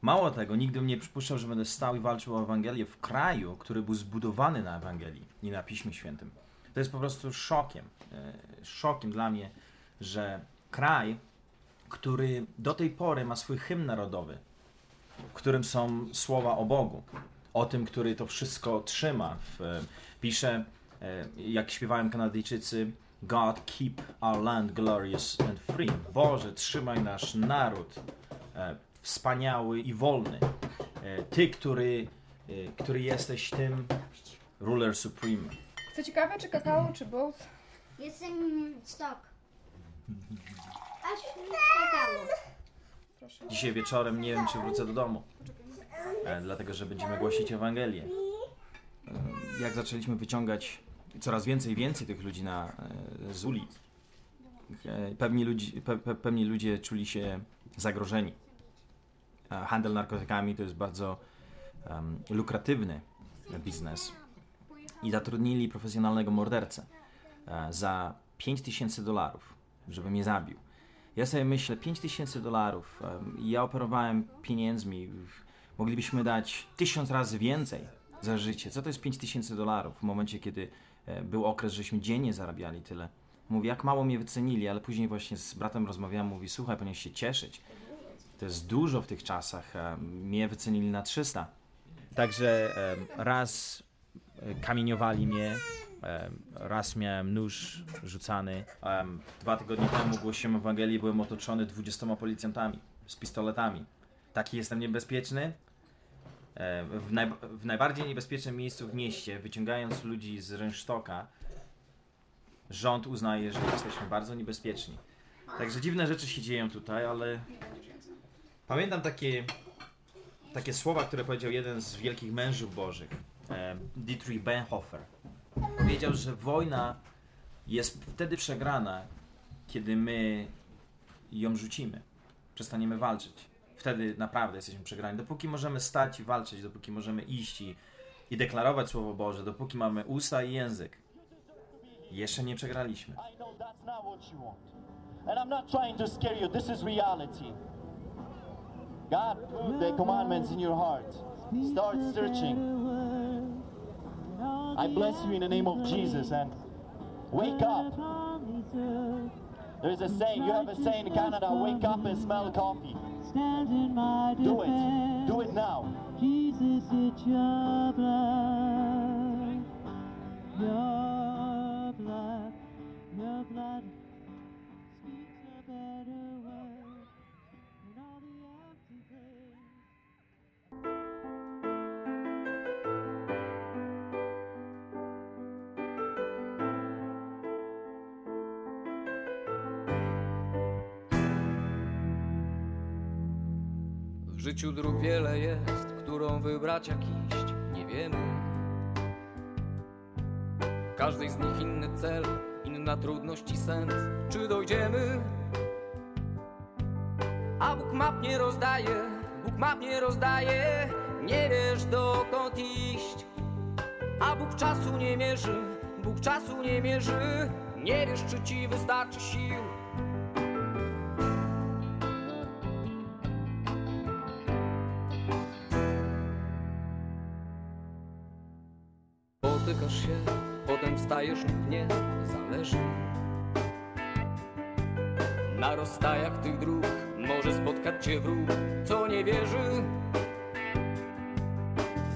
J: Mało tego, nigdy bym nie przypuszczał, że będę stał i walczył o Ewangelię w kraju, który był zbudowany na Ewangelii i na Piśmie Świętym. To jest po prostu szokiem. e, Szokiem dla mnie, że kraj, który do tej pory ma swój hymn narodowy, w którym są słowa o Bogu, o tym, który to wszystko trzyma. W, pisze, e, jak śpiewają Kanadyjczycy, God keep our land glorious and free. Boże, trzymaj nasz naród e, wspaniały i wolny. E, ty, który, e, który jesteś tym ruler supreme.
E: Chcecie kawę, czy kakao, czy both?
P: Jestem stok. [LAUGHS] Aż kakao.
J: Dzisiaj wieczorem nie wiem, czy wrócę do domu, e, dlatego że będziemy głosić Ewangelię. E, Jak zaczęliśmy wyciągać coraz więcej więcej tych ludzi na, e, z ulic, e, pewni, ludzi, pe, pe, pewni ludzie czuli się zagrożeni. E, Handel narkotykami to jest bardzo em, lukratywny biznes i zatrudnili profesjonalnego mordercę e, za 5000 dolarów, żeby mnie zabił. Ja sobie myślę, 5000 dolarów, ja operowałem pieniędzmi, moglibyśmy dać tysiąc razy więcej za życie. Co to jest 5000 dolarów w momencie, kiedy e, był okres, żeśmy dziennie zarabiali tyle? Mówi, jak mało mnie wycenili, ale później właśnie z bratem rozmawiałem, mówi, słuchaj, powinieneś się cieszyć. To jest dużo w tych czasach. Mnie wycenili na 300. Także raz e, kamieniowali mnie, raz miałem nóż rzucany. Dwa tygodnie temu głosiłem Ewangelię, byłem otoczony 20 policjantami z pistoletami. Taki jestem niebezpieczny. W, naj, w najbardziej niebezpiecznym miejscu w mieście, wyciągając ludzi z rynsztoka, rząd uznaje, że jesteśmy bardzo niebezpieczni. Także dziwne rzeczy się dzieją tutaj, ale pamiętam takie, takie słowa, które powiedział jeden z wielkich mężów bożych, Dietrich Bonhoeffer. Powiedział, że wojna jest wtedy przegrana, kiedy my ją rzucimy. Przestaniemy walczyć. Wtedy naprawdę jesteśmy przegrani. Dopóki możemy stać i walczyć, dopóki możemy iść i, i deklarować Słowo Boże, dopóki mamy usta i język, jeszcze nie przegraliśmy.
Q: And I'm not trying to scare you. This is reality. God put the commandments in your heart. Start searching. I bless you in the name of Jesus and wake up. There's a saying, you have a saying in Canada, wake up and smell coffee. Do it. Do it now.
R: Jesus, it's your blood, your blood, your blood
S: życiu dróg wiele jest, którą wybrać jak iść, nie wiemy. Każdej z nich inny cel, inna trudność i sens. Czy dojdziemy? A Bóg map nie rozdaje, Bóg map nie rozdaje, nie wiesz dokąd iść. A Bóg czasu nie mierzy, Bóg czasu nie mierzy, nie wiesz czy ci wystarczy sił. Potem wstajesz lub nie, zależy. Na rozstajach tych dróg może spotkać cię wróg, co nie wierzy.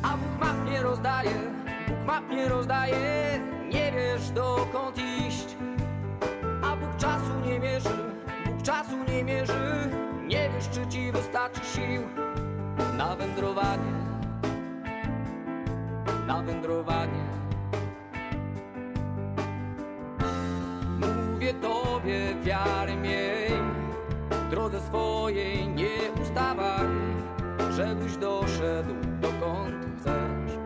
S: A Bóg map nie rozdaje, Bóg map nie rozdaje, nie wiesz dokąd iść. A Bóg czasu nie mierzy, Bóg czasu nie mierzy, nie wiesz czy ci wystarczy sił na wędrowanie, na wędrowanie. Tobie wiary miej, drodze swojej nie ustawaj, żebyś doszedł dokąd chcesz.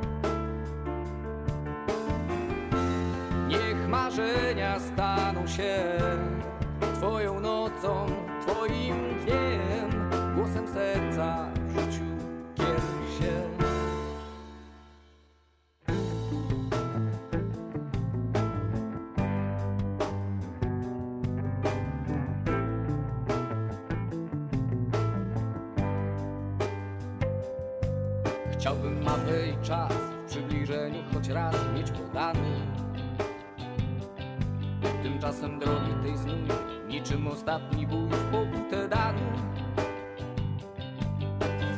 S: Niech marzenia staną się twoją nocą, twoim dniem, głosem serca niczym ostatni bój w pobite dany.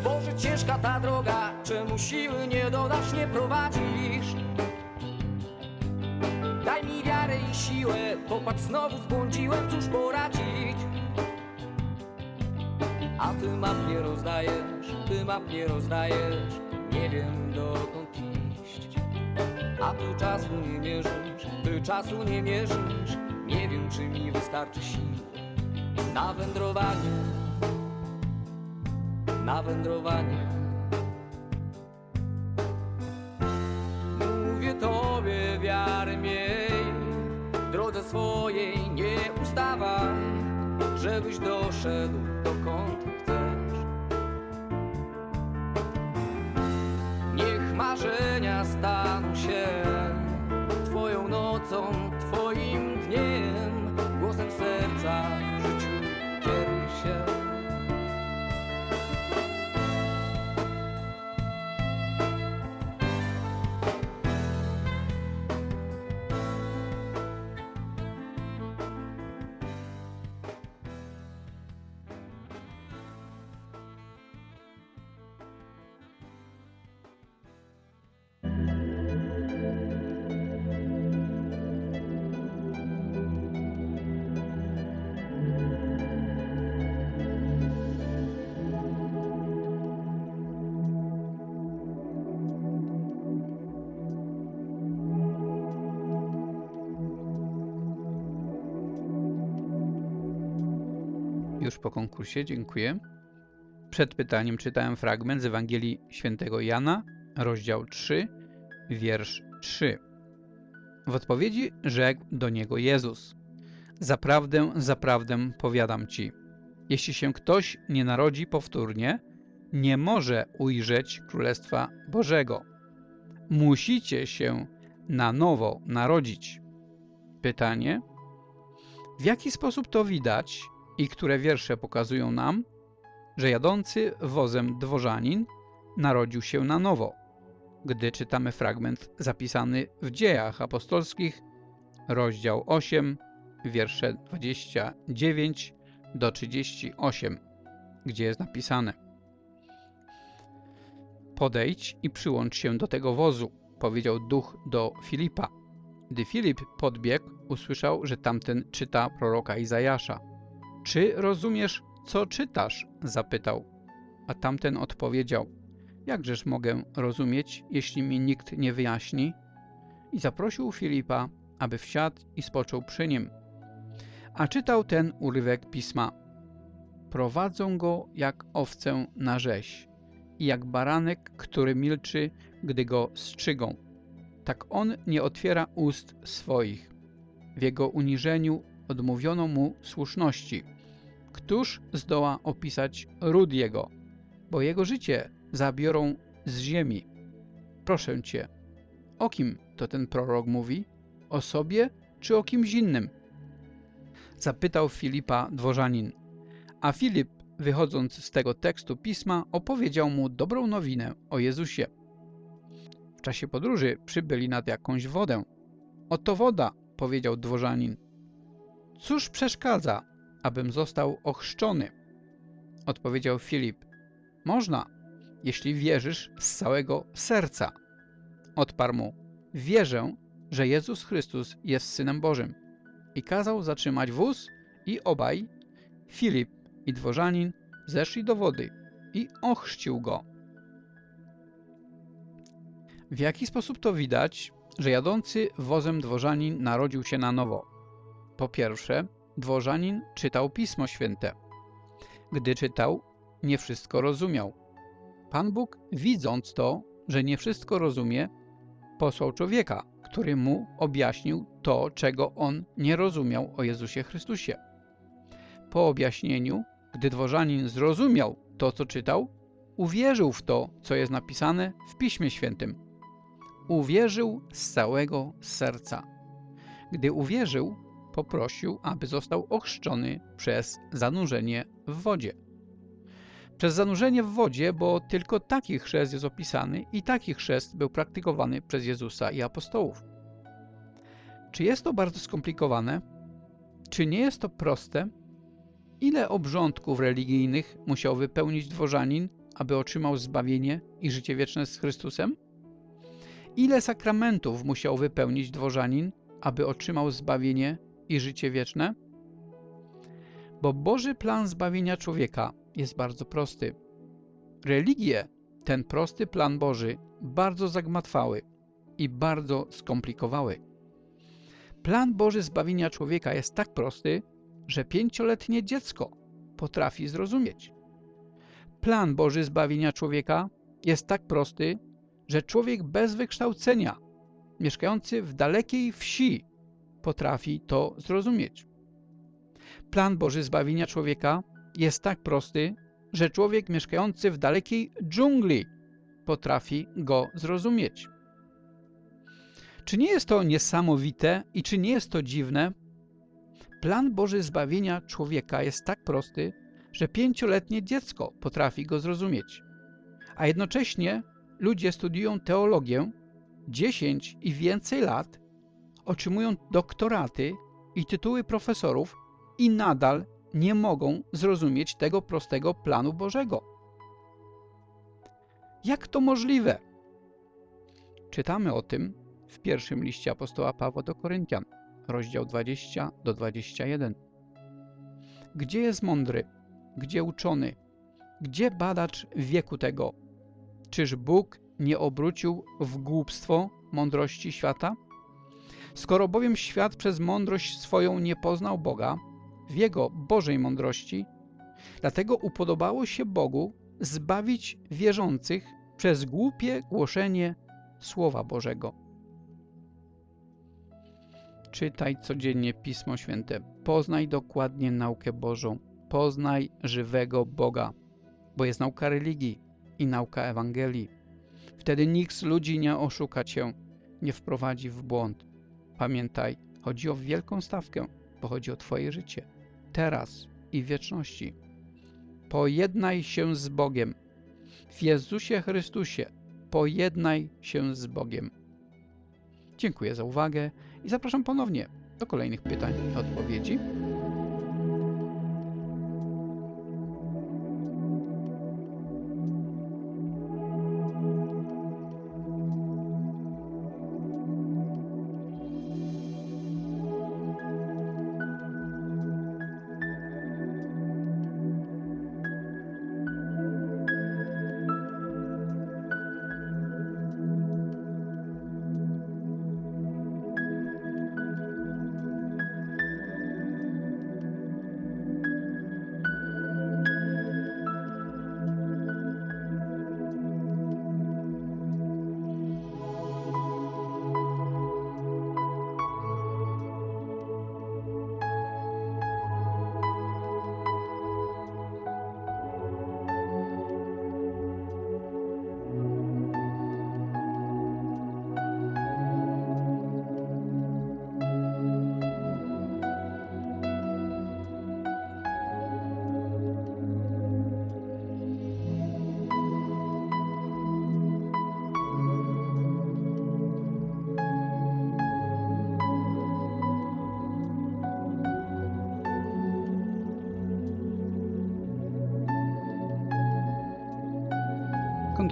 S: Boże, ciężka ta droga, czemu siły nie dodasz, nie prowadzisz? Daj mi wiarę i siłę Popatrz, znowu zbłądziłem, cóż poradzić A ty map nie rozdajesz, ty map nie rozdajesz Nie wiem dokąd iść A ty czasu nie mierzysz, ty czasu nie mierzysz Nie wiem czy mi wystarczy sił Na wędrowanie. Na wędrowanie. Mówię tobie wiary miej W drodze swojej nie ustawaj Żebyś doszedł dokąd
A: Już po konkursie, dziękuję. Przed pytaniem czytałem fragment z Ewangelii Świętego Jana, rozdział 3, wiersz 3. W odpowiedzi rzekł do niego Jezus: Zaprawdę, zaprawdę powiadam ci, jeśli się ktoś nie narodzi powtórnie, nie może ujrzeć Królestwa Bożego. Musicie się na nowo narodzić. Pytanie: w jaki sposób to widać i które wiersze pokazują nam, że jadący wozem dworzanin narodził się na nowo, gdy czytamy fragment zapisany w Dziejach Apostolskich, rozdział 8, wiersze 29 do 38, gdzie jest napisane Podejdź i przyłącz się do tego wozu, powiedział duch do Filipa. Gdy Filip podbiegł, usłyszał, że tamten czyta proroka Izajasza. Czy rozumiesz, co czytasz? zapytał. A tamten odpowiedział, jakżeż mogę rozumieć, jeśli mi nikt nie wyjaśni? I zaprosił Filipa, aby wsiadł i spoczął przy nim. A czytał ten urywek pisma. Prowadzą go jak owcę na rzeź i jak baranek, który milczy, gdy go strzygą. Tak on nie otwiera ust swoich. W jego uniżeniu odmówiono mu słuszności. Któż zdoła opisać ród jego? Bo jego życie zabiorą z ziemi. Proszę cię, o kim to ten prorok mówi? O sobie czy o kimś innym? Zapytał Filipa dworzanin. A Filip, wychodząc z tego tekstu pisma, opowiedział mu dobrą nowinę o Jezusie. W czasie podróży przybyli nad jakąś wodę. Oto woda, powiedział dworzanin. Cóż przeszkadza, abym został ochrzczony? Odpowiedział Filip. Można, jeśli wierzysz z całego serca. Odparł mu. Wierzę, że Jezus Chrystus jest Synem Bożym. I kazał zatrzymać wóz i obaj, Filip i dworzanin, zeszli do wody i ochrzcił go. W jaki sposób to widać, że jadący wozem dworzanin narodził się na nowo? Po pierwsze, dworzanin czytał Pismo Święte. Gdy czytał, nie wszystko rozumiał. Pan Bóg, widząc to, że nie wszystko rozumie, posłał człowieka, który mu objaśnił to, czego on nie rozumiał o Jezusie Chrystusie. Po objaśnieniu, gdy dworzanin zrozumiał to, co czytał, uwierzył w to, co jest napisane w Piśmie Świętym. Uwierzył z całego serca. Gdy uwierzył, poprosił, aby został ochrzczony przez zanurzenie w wodzie. Przez zanurzenie w wodzie, bo tylko taki chrzest jest opisany i taki chrzest był praktykowany przez Jezusa i apostołów. Czy jest to bardzo skomplikowane? Czy nie jest to proste? Ile obrządków religijnych musiał wypełnić dworzanin, aby otrzymał zbawienie i życie wieczne z Chrystusem? Ile sakramentów musiał wypełnić dworzanin, aby otrzymał zbawienie i życie wieczne? Bo Boży plan zbawienia człowieka jest bardzo prosty. Religie ten prosty plan Boży bardzo zagmatwały i bardzo skomplikowały. Plan Boży zbawienia człowieka jest tak prosty, że pięcioletnie dziecko potrafi zrozumieć. Plan Boży zbawienia człowieka jest tak prosty, że człowiek bez wykształcenia, mieszkający w dalekiej wsi, potrafi to zrozumieć. Plan Boży zbawienia człowieka jest tak prosty, że człowiek mieszkający w dalekiej dżungli potrafi go zrozumieć. Czy nie jest to niesamowite i czy nie jest to dziwne? Plan Boży zbawienia człowieka jest tak prosty, że pięcioletnie dziecko potrafi go zrozumieć. A jednocześnie ludzie studiują teologię 10 i więcej lat, otrzymują doktoraty i tytuły profesorów i nadal nie mogą zrozumieć tego prostego planu Bożego. Jak to możliwe? Czytamy o tym w pierwszym liście apostoła Pawła do Koryntian, rozdział 20 do 21. Gdzie jest mądry? Gdzie uczony? Gdzie badacz wieku tego? Czyż Bóg nie obrócił w głupstwo mądrości świata? Skoro bowiem świat przez mądrość swoją nie poznał Boga, w Jego Bożej mądrości, dlatego upodobało się Bogu zbawić wierzących przez głupie głoszenie Słowa Bożego. Czytaj codziennie Pismo Święte, poznaj dokładnie naukę Bożą, poznaj żywego Boga, bo jest nauka religii i nauka Ewangelii. Wtedy nikt z ludzi nie oszuka Cię, nie wprowadzi w błąd. Pamiętaj, chodzi o wielką stawkę, bo chodzi o Twoje życie, teraz i wieczności. Pojednaj się z Bogiem. W Jezusie Chrystusie pojednaj się z Bogiem. Dziękuję za uwagę i zapraszam ponownie do kolejnych pytań i odpowiedzi.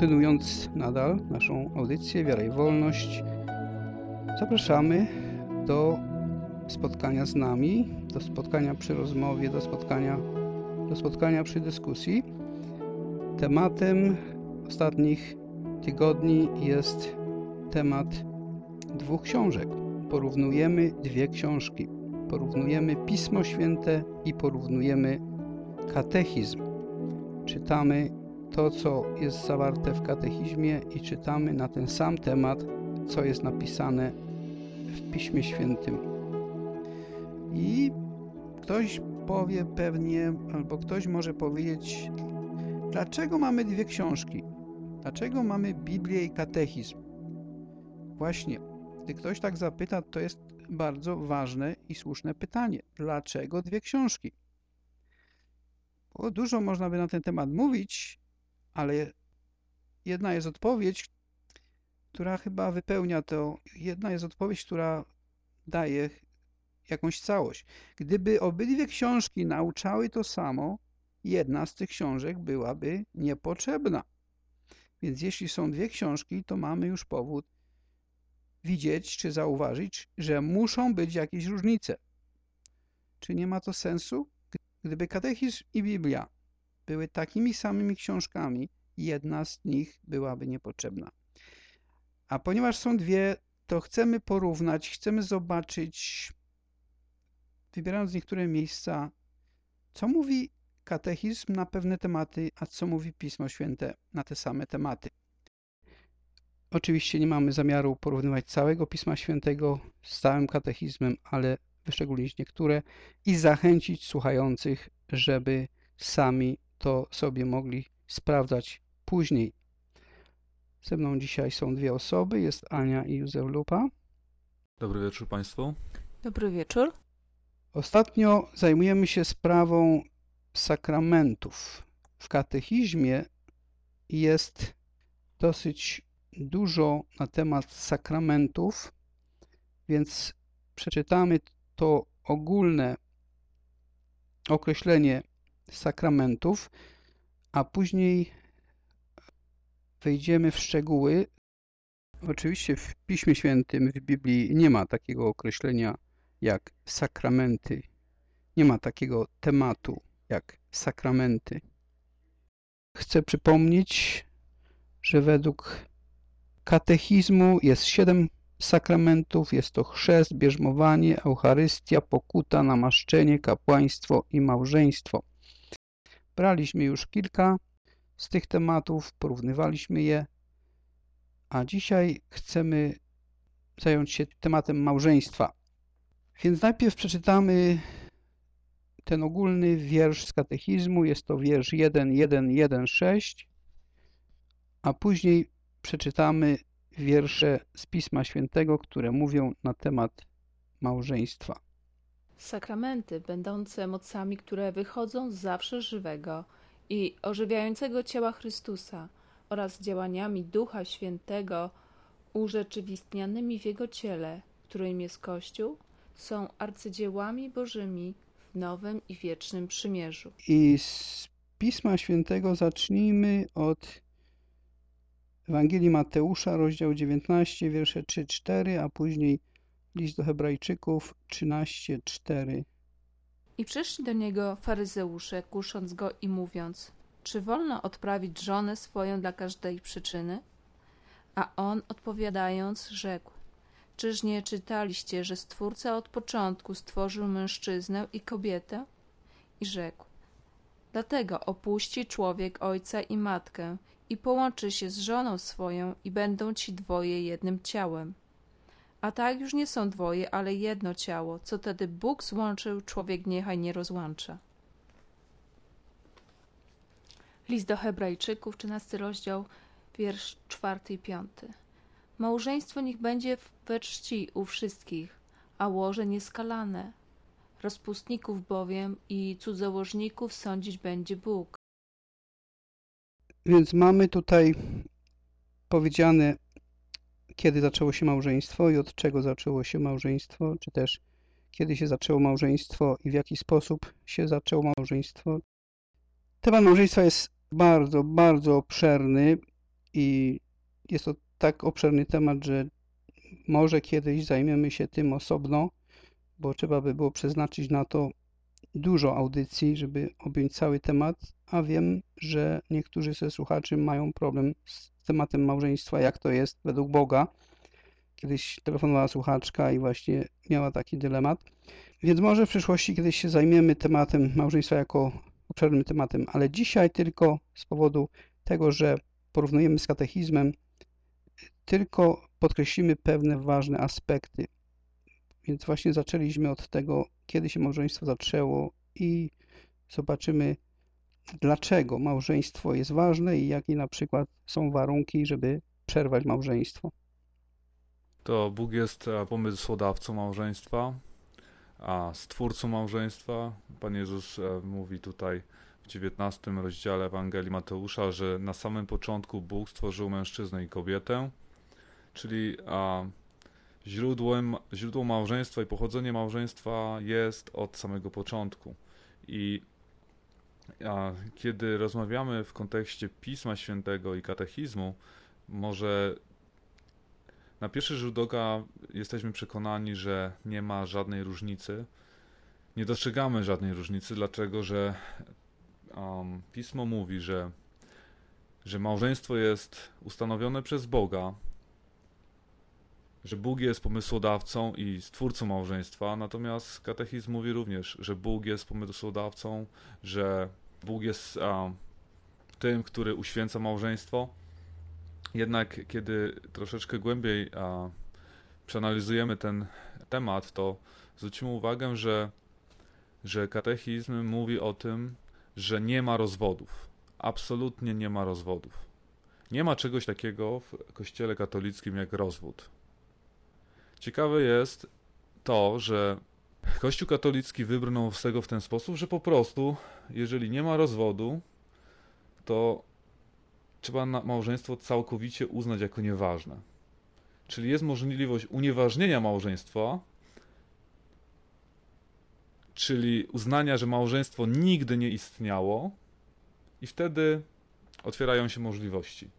A: Kontynuując nadal naszą audycję Wiara i Wolność, zapraszamy do spotkania z nami, do spotkania przy rozmowie, do spotkania, do spotkania przy dyskusji. Tematem ostatnich tygodni jest temat dwóch książek. Porównujemy dwie książki. Porównujemy Pismo Święte i porównujemy katechizm. Czytamy to, co jest zawarte w katechizmie i czytamy na ten sam temat, co jest napisane w Piśmie Świętym. I ktoś powie pewnie, albo ktoś może powiedzieć, dlaczego mamy dwie książki? Dlaczego mamy Biblię i katechizm? Właśnie, gdy ktoś tak zapyta, to jest bardzo ważne i słuszne pytanie. Dlaczego dwie książki? Bo dużo można by na ten temat mówić, ale jedna jest odpowiedź, która chyba wypełnia to. Jedna jest odpowiedź, która daje jakąś całość. Gdyby obydwie książki nauczały to samo, jedna z tych książek byłaby niepotrzebna. Więc jeśli są dwie książki, to mamy już powód widzieć czy zauważyć, że muszą być jakieś różnice. Czy nie ma to sensu? Gdyby katechizm i Biblia były takimi samymi książkami, jedna z nich byłaby niepotrzebna. A ponieważ są dwie, to chcemy porównać, chcemy zobaczyć, wybierając niektóre miejsca, co mówi katechizm na pewne tematy, a co mówi Pismo Święte na te same tematy. Oczywiście nie mamy zamiaru porównywać całego Pisma Świętego z całym katechizmem, ale wyszczególnić niektóre i zachęcić słuchających, żeby sami to sobie mogli sprawdzać później. Ze mną dzisiaj są dwie osoby, jest Ania i Józef Lupa.
T: Dobry wieczór Państwu.
U: Dobry wieczór.
A: Ostatnio zajmujemy się sprawą sakramentów. W katechizmie jest dosyć dużo na temat sakramentów, więc przeczytamy to ogólne określenie sakramentów, a później wejdziemy w szczegóły. Oczywiście w Piśmie Świętym, w Biblii nie ma takiego określenia jak sakramenty. Nie ma takiego tematu jak sakramenty. Chcę przypomnieć, że według katechizmu jest siedem sakramentów. Jest to chrzest, bierzmowanie, Eucharystia, pokuta, namaszczenie, kapłaństwo i małżeństwo. Braliśmy już kilka z tych tematów, porównywaliśmy je, a dzisiaj chcemy zająć się tematem małżeństwa. Więc najpierw przeczytamy ten ogólny wiersz z katechizmu, jest to wiersz 1.1.1.6, a później przeczytamy wiersze z Pisma Świętego, które mówią na temat małżeństwa.
U: Sakramenty, będące mocami, które wychodzą z zawsze żywego i ożywiającego ciała Chrystusa oraz działaniami Ducha Świętego urzeczywistnianymi w Jego ciele, którym jest Kościół, są arcydziełami Bożymi w nowym i wiecznym przymierzu.
A: I z Pisma Świętego zacznijmy od Ewangelii Mateusza, rozdział 19, wiersze 3-4, a później list do Hebrajczyków 13-4.
U: I przyszli do niego faryzeusze, kusząc go i mówiąc, czy wolno odprawić żonę swoją dla każdej przyczyny? A on odpowiadając rzekł, czyż nie czytaliście, że Stwórca od początku stworzył mężczyznę i kobietę? I rzekł, dlatego opuści człowiek ojca i matkę i połączy się z żoną swoją i będą ci dwoje jednym ciałem. A tak już nie są dwoje, ale jedno ciało, co tedy Bóg złączył, człowiek niechaj nie rozłącza. List do Hebrajczyków, 13 rozdział, wiersz 4 i 5. Małżeństwo niech będzie we czci u wszystkich, a łoże nieskalane. Rozpustników bowiem i cudzołożników sądzić będzie Bóg.
A: Więc mamy tutaj powiedziane, kiedy zaczęło się małżeństwo i od czego zaczęło się małżeństwo, czy też kiedy się zaczęło małżeństwo i w jaki sposób się zaczęło małżeństwo. Temat małżeństwa jest bardzo, bardzo obszerny i jest to tak obszerny temat, że może kiedyś zajmiemy się tym osobno, bo trzeba by było przeznaczyć na to dużo audycji, żeby objąć cały temat, a wiem, że niektórzy ze słuchaczy mają problem z tematem małżeństwa, jak to jest według Boga. Kiedyś telefonowała słuchaczka i właśnie miała taki dylemat. Więc może w przyszłości kiedyś się zajmiemy tematem małżeństwa jako obszernym tematem, ale dzisiaj tylko z powodu tego, że porównujemy z katechizmem, tylko podkreślimy pewne ważne aspekty. Więc właśnie zaczęliśmy od tego, kiedy się małżeństwo zaczęło i zobaczymy, dlaczego małżeństwo jest ważne i jakie na przykład są warunki, żeby przerwać małżeństwo.
T: To Bóg jest e, pomysłodawcą małżeństwa, a stwórcą małżeństwa. Pan Jezus e, mówi tutaj w 19 rozdziale Ewangelii Mateusza, że na samym początku Bóg stworzył mężczyznę i kobietę, czyli a, źródłem, źródło małżeństwa i pochodzenie małżeństwa jest od samego początku. I a, kiedy rozmawiamy w kontekście Pisma Świętego i katechizmu, może Na pierwszy rzut oka jesteśmy przekonani, że nie ma żadnej różnicy. Nie dostrzegamy żadnej różnicy, dlatego że um, pismo mówi, że, że małżeństwo jest ustanowione przez Boga, że Bóg jest pomysłodawcą i stwórcą małżeństwa, natomiast katechizm mówi również, że Bóg jest pomysłodawcą, że Bóg jest um, tym, który uświęca małżeństwo. Jednak kiedy troszeczkę głębiej a, przeanalizujemy ten temat, to zwrócimy uwagę, że, że katechizm mówi o tym, że nie ma rozwodów. Absolutnie nie ma rozwodów. Nie ma czegoś takiego w kościele katolickim jak rozwód. Ciekawe jest to, że Kościół katolicki wybrnął z tego w ten sposób, że po prostu, jeżeli nie ma rozwodu, to trzeba małżeństwo całkowicie uznać jako nieważne. Czyli jest możliwość unieważnienia małżeństwa, czyli uznania, że małżeństwo nigdy nie istniało, i wtedy otwierają się możliwości.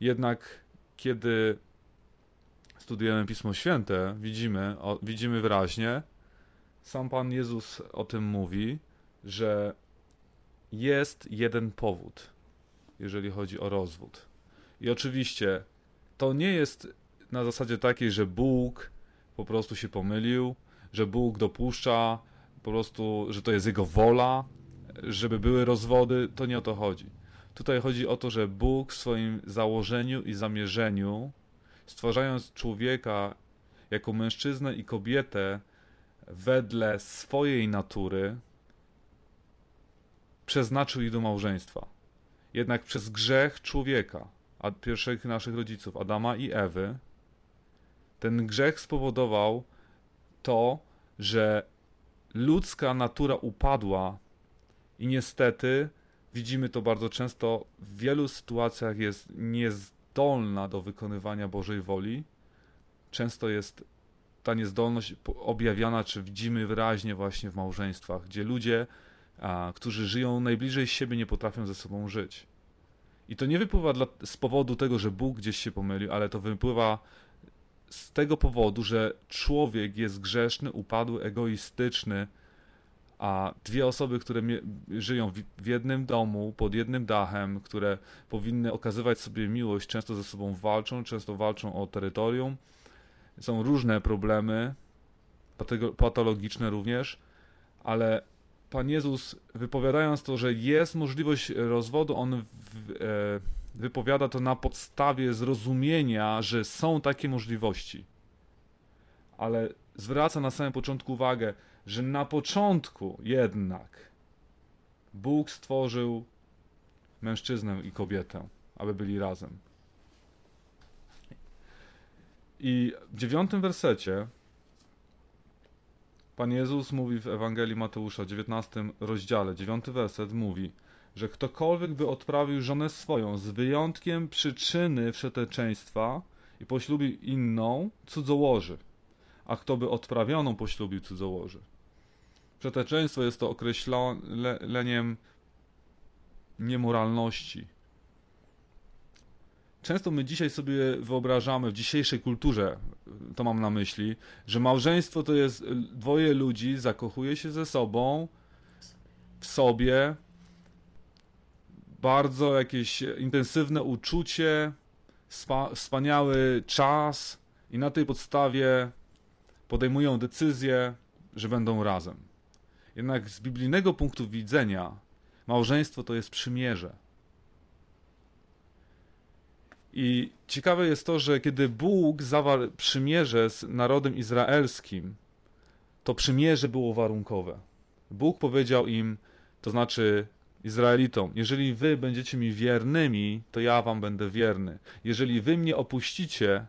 T: Jednak kiedy studujemy Pismo Święte, widzimy, o, widzimy wyraźnie, sam Pan Jezus o tym mówi, że jest jeden powód, jeżeli chodzi o rozwód. I oczywiście to nie jest na zasadzie takiej, że Bóg po prostu się pomylił, że Bóg dopuszcza po prostu, że to jest Jego wola, żeby były rozwody. To nie o to chodzi. Tutaj chodzi o to, że Bóg w swoim założeniu i zamierzeniu, stwarzając człowieka jako mężczyznę i kobietę wedle swojej natury, przeznaczył ich do małżeństwa. Jednak przez grzech człowieka, a pierwszych naszych rodziców, Adama i Ewy, ten grzech spowodował to, że ludzka natura upadła i niestety widzimy to bardzo często w wielu sytuacjach jest niezdolna do wykonywania Bożej woli. Często jest ta niezdolność objawiana, czy widzimy wyraźnie właśnie w małżeństwach, gdzie ludzie a, którzy żyją najbliżej siebie, nie potrafią ze sobą żyć. I to nie wypływa dla, z powodu tego, że Bóg gdzieś się pomylił, ale to wypływa z tego powodu, że człowiek jest grzeszny, upadły, egoistyczny, a dwie osoby, które żyją w, jednym domu, pod jednym dachem, które powinny okazywać sobie miłość, często ze sobą walczą, często walczą o terytorium. Są różne problemy, patologiczne również, ale Pan Jezus, wypowiadając to, że jest możliwość rozwodu, on e, wypowiada to na podstawie zrozumienia, że są takie możliwości. Ale zwraca na samym początku uwagę, że na początku jednak Bóg stworzył mężczyznę i kobietę, aby byli razem. I w dziewiątym wersecie Pan Jezus mówi w Ewangelii Mateusza, 19 rozdziale, 9 werset mówi, że ktokolwiek by odprawił żonę swoją z wyjątkiem przyczyny wszeteczeństwa i poślubił inną, cudzołoży, a kto by odprawioną poślubił cudzołoży. Przeteczeństwo jest to określeniem niemoralności, Często my dzisiaj sobie wyobrażamy, w dzisiejszej kulturze, to mam na myśli, że małżeństwo to jest dwoje ludzi, zakochuje się ze sobą, w sobie, bardzo jakieś intensywne uczucie, wspaniały czas i na tej podstawie podejmują decyzję, że będą razem. Jednak z biblijnego punktu widzenia małżeństwo to jest przymierze. I ciekawe jest to, że kiedy Bóg zawarł przymierze z narodem izraelskim, to przymierze było warunkowe. Bóg powiedział im, to znaczy Izraelitom: Jeżeli wy będziecie mi wiernymi, to ja wam będę wierny. Jeżeli wy mnie opuścicie,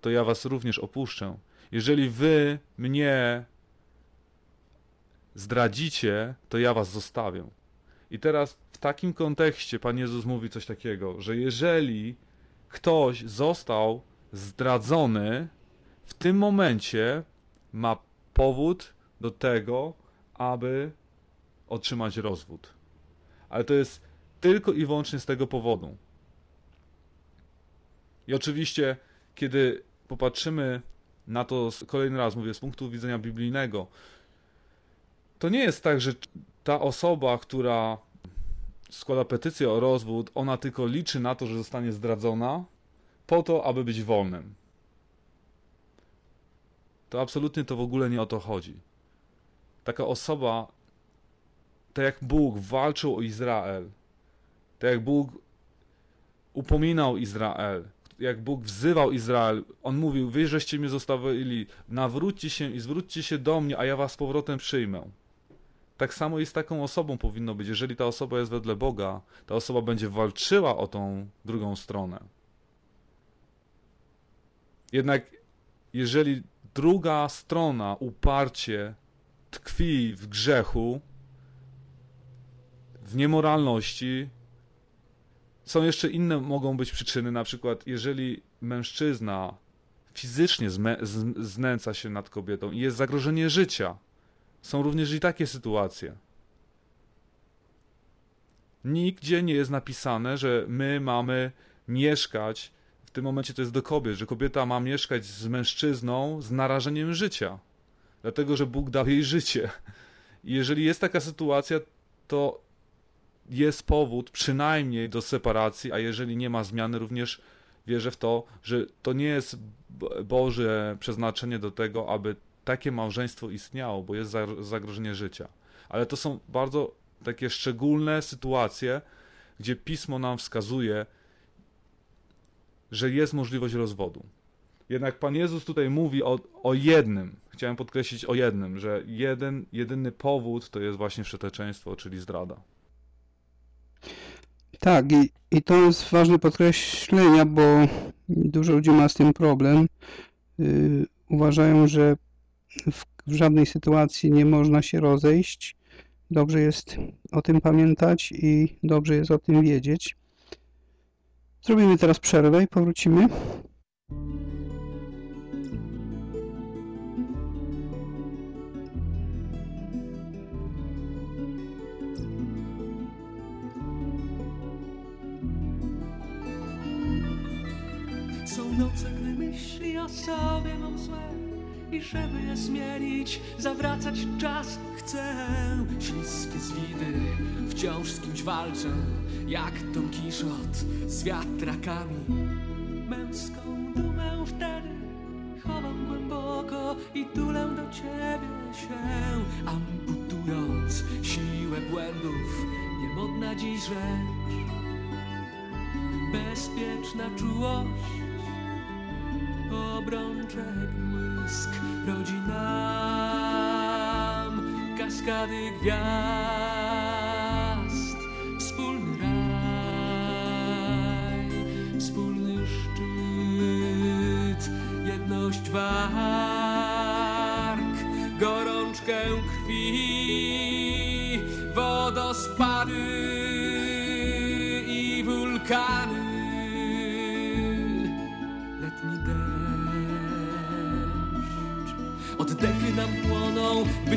T: to ja was również opuszczę. Jeżeli wy mnie zdradzicie, to ja was zostawię. I teraz w takim kontekście Pan Jezus mówi coś takiego, że jeżeli ktoś został zdradzony, w tym momencie ma powód do tego, aby otrzymać rozwód. Ale to jest tylko i wyłącznie z tego powodu. I oczywiście kiedy popatrzymy na to kolejny raz, mówię, z punktu widzenia biblijnego, to nie jest tak, że ta osoba, która składa petycję o rozwód, ona tylko liczy na to, że zostanie zdradzona po to, aby być wolnym. To absolutnie to w ogóle nie o to chodzi. Taka osoba, tak jak Bóg walczył o Izrael, tak jak Bóg upominał Izrael, jak Bóg wzywał Izrael, on mówił: Wy żeście mnie zostawili, nawróćcie się i zwróćcie się do mnie, a ja was z powrotem przyjmę. Tak samo i z taką osobą powinno być. Jeżeli ta osoba jest wedle Boga, ta osoba będzie walczyła o tą drugą stronę. Jednak jeżeli druga strona uparcie tkwi w grzechu, w niemoralności, są jeszcze inne mogą być przyczyny, na przykład jeżeli mężczyzna fizycznie znęca się nad kobietą i jest zagrożenie życia. Są również i takie sytuacje. Nigdzie nie jest napisane, że my mamy mieszkać, w tym momencie to jest do kobiet, że kobieta ma mieszkać z mężczyzną z narażeniem życia. Dlatego, że Bóg dał jej życie. I jeżeli jest taka sytuacja, to jest powód przynajmniej do separacji, a jeżeli nie ma zmiany, również wierzę w to, że to nie jest Bo- Boże przeznaczenie do tego, aby takie małżeństwo istniało, bo jest za- zagrożenie życia. Ale to są bardzo takie szczególne sytuacje, gdzie pismo nam wskazuje, że jest możliwość rozwodu. Jednak Pan Jezus tutaj mówi o, o jednym, chciałem podkreślić o jednym, że jeden, jedyny powód to jest właśnie wszeteczeństwo, czyli zdrada.
A: Tak, i, i to jest ważne podkreślenia, bo dużo ludzi ma z tym problem. Yy, uważają, że w, żadnej sytuacji nie można się rozejść. Dobrze jest o tym pamiętać i dobrze jest o tym wiedzieć. Zrobimy teraz przerwę i powrócimy.
V: Są noce, gdy myśli o sobie mam złe I żeby je zmienić, zawracać czas. Chcę Śliskie zwidy, wciąż z kimś walczę Jak Don Kiszot z wiatrakami. Męską dumę wtedy chowam głęboko I tulę do ciebie się. Amputując siłę błędów Niemodna dziś rzecz. Bezpieczna czułość, obrączek nam kaskady gwiazd, wspólny raj, wspólny szczyt, jedność warg,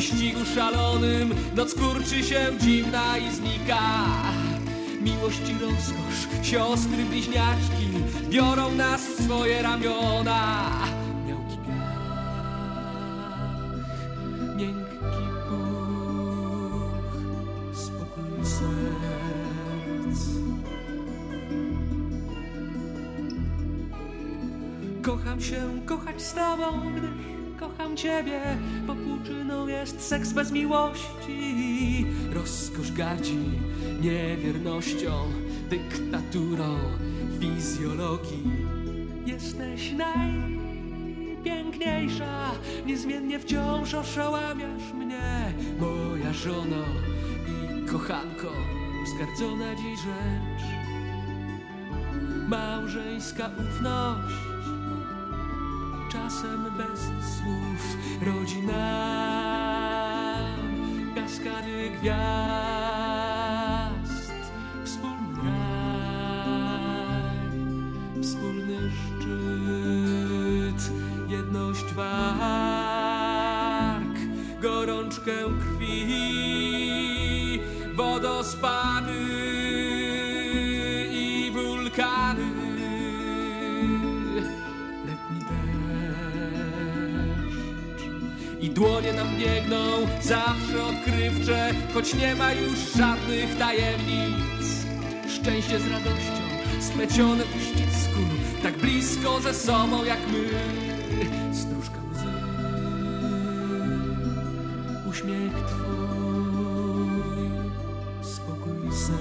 V: wyścigu szalonym. Noc kurczy się dziwna i znika. Miłość i rozkosz, siostry bliźniaczki biorą nas w swoje ramiona. Miałki piach, miękki puch, spokój serc. Kocham się kochać z tobą, gdyż ciebie. Popłuczyną jest seks bez miłości. Rozkosz gardzi niewiernością, dyktaturą fizjologii. Jesteś najpiękniejsza, niezmiennie wciąż oszałamiasz mnie, moja żono i kochanko, wzgardzona dziś rzecz. Małżeńska ufność czasem bez rodzi nam kaskady gwiazd. Zawsze odkrywcze, choć nie ma już żadnych tajemnic. Szczęście z radością, splecione w uścisku, tak blisko ze sobą jak my. Stróżka łzy, uśmiech twój, spokój serc.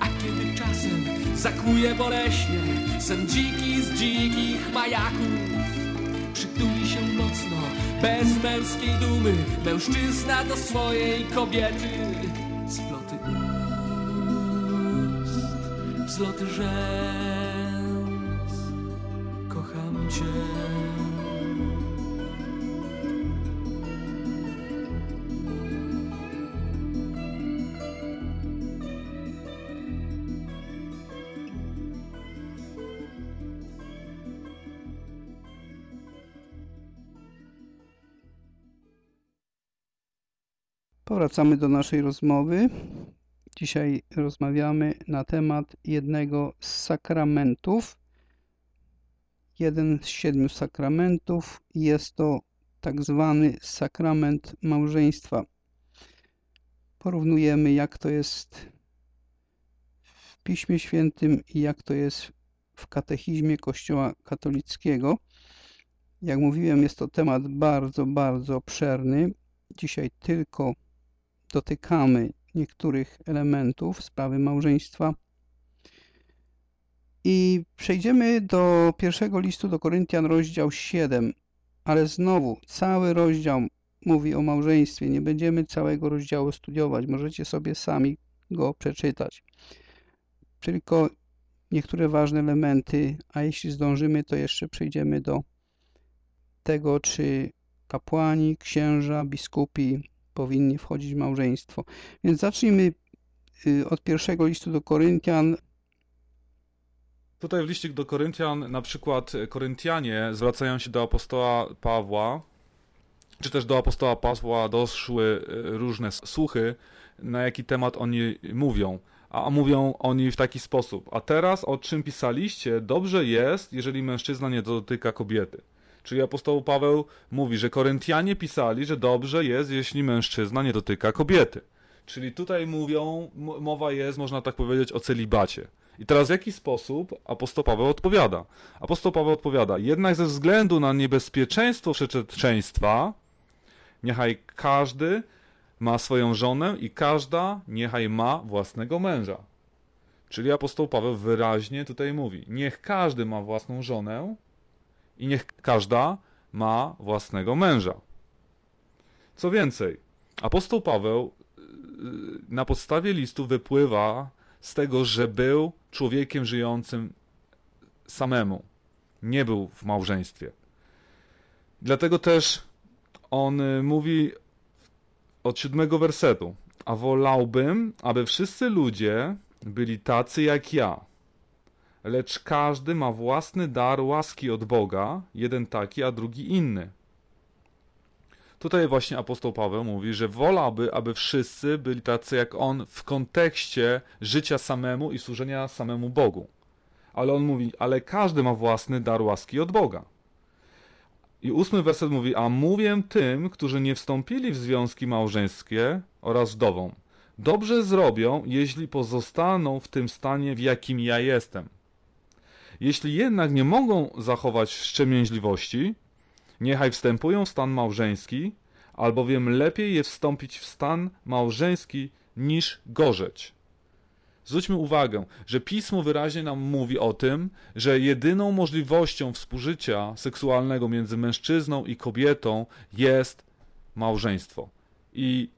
V: A kiedy czasem zakłuje boleśnie, sen dziki z dzikich majaków, męskiej dumy, mężczyzna do swojej kobiety. Sploty ust, wzloty rzęs, kocham cię.
A: Powracamy do naszej rozmowy. Dzisiaj rozmawiamy na temat jednego z sakramentów. Jeden z siedmiu sakramentów jest to tak zwany sakrament małżeństwa. Porównujemy, jak to jest w Piśmie Świętym i jak to jest w katechizmie Kościoła katolickiego. Jak mówiłem, jest to temat bardzo, bardzo obszerny. Dzisiaj tylko dotykamy niektórych elementów sprawy małżeństwa. I przejdziemy do pierwszego listu do Koryntian, rozdział 7, ale znowu cały rozdział mówi o małżeństwie. Nie będziemy całego rozdziału studiować, możecie sobie sami go przeczytać. Tylko niektóre ważne elementy, a jeśli zdążymy, to jeszcze przejdziemy do tego, czy kapłani, księża, biskupi powinni wchodzić w małżeństwo. Więc zacznijmy y, od pierwszego listu do Koryntian.
T: Tutaj w liście do Koryntian, na przykład Koryntianie zwracają się do apostoła Pawła, czy też do apostoła Pawła doszły y, różne słuchy, na jaki temat oni mówią. A mówią oni w taki sposób. A teraz o czym pisaliście, dobrze jest, jeżeli mężczyzna nie dotyka kobiety. Czyli apostoł Paweł mówi, że Koryntianie pisali, że dobrze jest, jeśli mężczyzna nie dotyka kobiety. Czyli tutaj mówią, mowa jest, można tak powiedzieć, o celibacie. I teraz w jaki sposób apostoł Paweł odpowiada? Apostoł Paweł odpowiada, jednak ze względu na niebezpieczeństwo przeczeczeństwa, niechaj każdy ma swoją żonę i każda niechaj ma własnego męża. Czyli apostoł Paweł wyraźnie tutaj mówi, niech każdy ma własną żonę i niech każda ma własnego męża. Co więcej, apostoł Paweł y, na podstawie listu wypływa z tego, że był człowiekiem żyjącym samemu. Nie był w małżeństwie. Dlatego też on y, mówi od siódmego wersetu. A wolałbym, aby wszyscy ludzie byli tacy jak ja, lecz każdy ma własny dar łaski od Boga, jeden taki, a drugi inny. Tutaj właśnie apostoł Paweł mówi, że wolałby, aby wszyscy byli tacy jak on w kontekście życia samemu i służenia samemu Bogu. Ale on mówi, ale każdy ma własny dar łaski od Boga. I ósmy werset mówi, a mówię tym, którzy nie wstąpili w związki małżeńskie oraz wdową. Dobrze zrobią, jeśli pozostaną w tym stanie, w jakim ja jestem. Jeśli jednak nie mogą zachować wstrzemięźliwości, niechaj wstępują w stan małżeński, albowiem lepiej jest wstąpić w stan małżeński niż gorzeć. Zwróćmy uwagę, że pismo wyraźnie nam mówi o tym, że jedyną możliwością współżycia seksualnego między mężczyzną i kobietą jest małżeństwo. I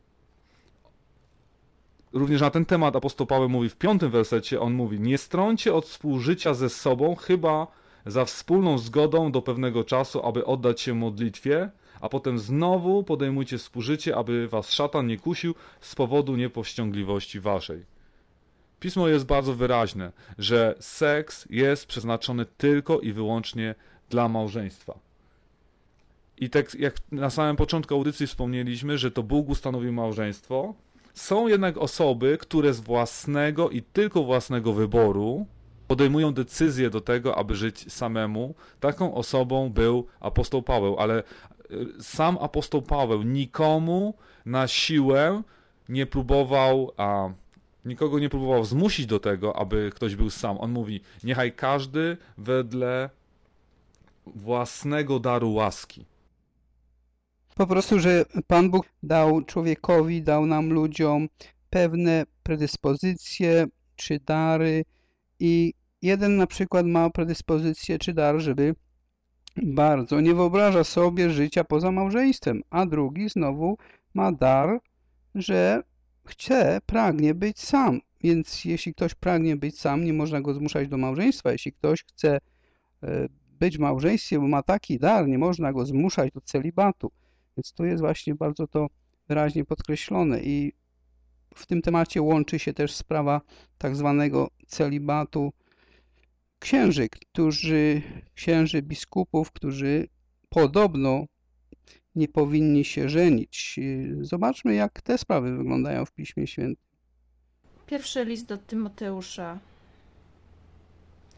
T: również na ten temat apostoł Paweł mówi w piątym wersecie, on mówi, nie strącie od współżycia ze sobą, chyba za wspólną zgodą do pewnego czasu, aby oddać się modlitwie, a potem znowu podejmujcie współżycie, aby was szatan nie kusił z powodu niepowściągliwości waszej. Pismo jest bardzo wyraźne, że seks jest przeznaczony tylko i wyłącznie dla małżeństwa. I tak jak na samym początku audycji wspomnieliśmy, że to Bóg ustanowił małżeństwo, są jednak osoby, które z własnego i tylko własnego wyboru podejmują decyzję do tego, aby żyć samemu. Taką osobą był apostoł Paweł, ale y, sam apostoł Paweł nikomu na siłę nie próbował, a nikogo nie próbował zmusić do tego, aby ktoś był sam. On mówi: Niechaj każdy wedle własnego daru łaski.
A: Po prostu, że Pan Bóg dał człowiekowi, dał nam ludziom pewne predyspozycje czy dary i jeden na przykład ma predyspozycję czy dar, żeby bardzo nie wyobraża sobie życia poza małżeństwem, a drugi znowu ma dar, że chce, pragnie być sam. Więc jeśli ktoś pragnie być sam, nie można go zmuszać do małżeństwa. Jeśli ktoś chce e, być w małżeństwie, bo ma taki dar, nie można go zmuszać do celibatu. Więc tu jest właśnie bardzo to wyraźnie podkreślone i w tym temacie łączy się też sprawa tak zwanego celibatu księży, którzy, księży biskupów, którzy podobno nie powinni się żenić. Zobaczmy, jak te sprawy wyglądają w Piśmie Świętym.
U: Pierwszy list do Tymoteusza,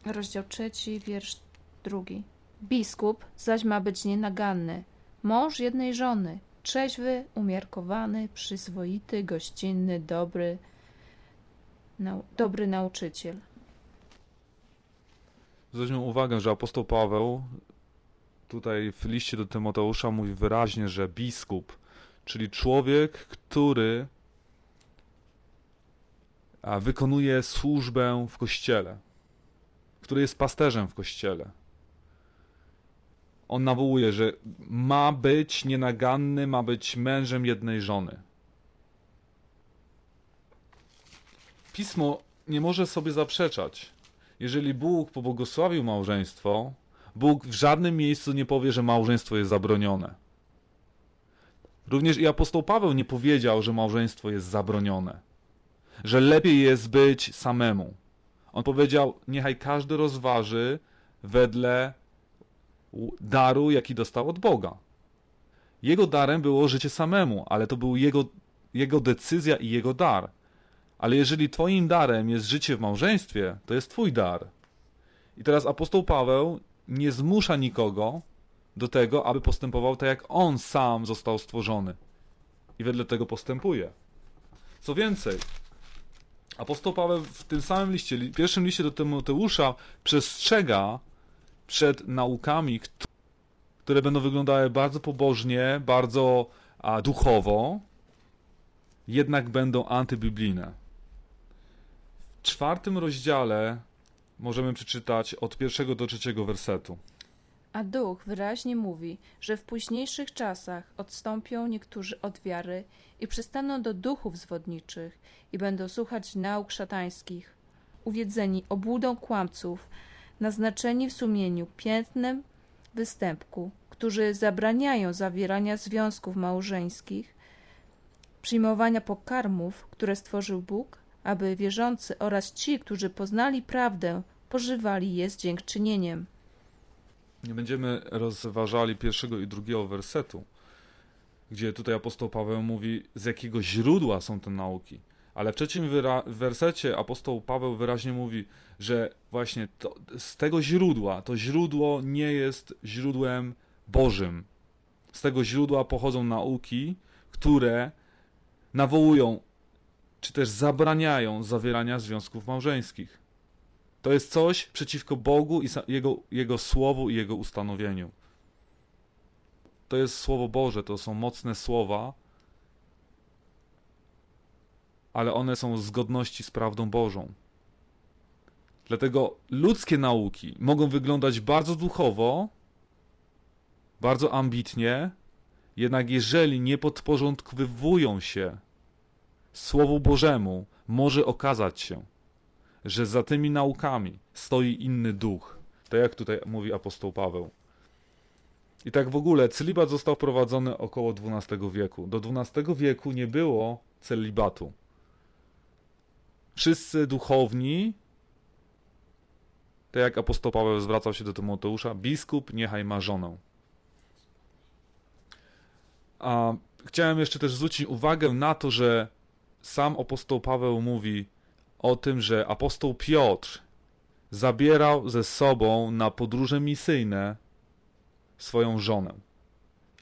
U: rozdział trzeci, wiersz drugi. Biskup zaś ma być nienaganny, mąż jednej żony, trzeźwy, umiarkowany, przyzwoity, gościnny, dobry, nau dobry nauczyciel.
T: Zwróćmy uwagę, że apostoł Paweł tutaj w liście do Tymoteusza mówi wyraźnie, że biskup, czyli człowiek, który wykonuje służbę w kościele, który jest pasterzem w kościele. On nawołuje, że ma być nienaganny, ma być mężem jednej żony. Pismo nie może sobie zaprzeczać. Jeżeli Bóg pobłogosławił małżeństwo, Bóg w żadnym miejscu nie powie, że małżeństwo jest zabronione. Również i apostoł Paweł nie powiedział, że małżeństwo jest zabronione, że lepiej jest być samemu. On powiedział: Niechaj każdy rozważy wedle daru, jaki dostał od Boga. Jego darem było życie samemu, ale to był jego, jego decyzja i jego dar. Ale jeżeli Twoim darem jest życie w małżeństwie, to jest Twój dar. I teraz apostoł Paweł nie zmusza nikogo do tego, aby postępował tak, jak on sam został stworzony. I wedle tego postępuje. Co więcej, apostoł Paweł w tym samym liście, pierwszym liście do Tymoteusza przestrzega przed naukami, które będą wyglądały bardzo pobożnie, bardzo duchowo, jednak będą antybiblijne. W czwartym rozdziale możemy przeczytać od pierwszego do trzeciego wersetu.
U: A duch wyraźnie mówi, że w późniejszych czasach odstąpią niektórzy od wiary i przystaną do duchów zwodniczych i będą słuchać nauk szatańskich, uwiedzeni obłudą kłamców, naznaczeni w sumieniu piętnem występku, którzy zabraniają zawierania związków małżeńskich, przyjmowania pokarmów, które stworzył Bóg, aby wierzący oraz ci, którzy poznali prawdę, pożywali je z dziękczynieniem.
T: Nie będziemy rozważali pierwszego i drugiego wersetu, gdzie tutaj apostoł Paweł mówi, z jakiego źródła są te nauki. Ale w trzecim wersecie apostoł Paweł wyraźnie mówi, że właśnie to, z tego źródła, to źródło nie jest źródłem Bożym. Z tego źródła pochodzą nauki, które nawołują, czy też zabraniają zawierania związków małżeńskich. To jest coś przeciwko Bogu i Jego, Jego Słowu i Jego ustanowieniu. To jest Słowo Boże, to są mocne słowa, ale one są w zgodności z prawdą Bożą. Dlatego ludzkie nauki mogą wyglądać bardzo duchowo, bardzo ambitnie, jednak jeżeli nie podporządkowują się Słowu Bożemu, może okazać się, że za tymi naukami stoi inny duch. Tak jak tutaj mówi apostoł Paweł. I tak w ogóle celibat został wprowadzony około XII wieku. Do XII wieku nie było celibatu. Wszyscy duchowni, tak jak apostoł Paweł zwracał się do Tymoteusza, biskup niechaj ma żonę. A chciałem jeszcze też zwrócić uwagę na to, że sam apostoł Paweł mówi o tym, że apostoł Piotr zabierał ze sobą na podróże misyjne swoją żonę.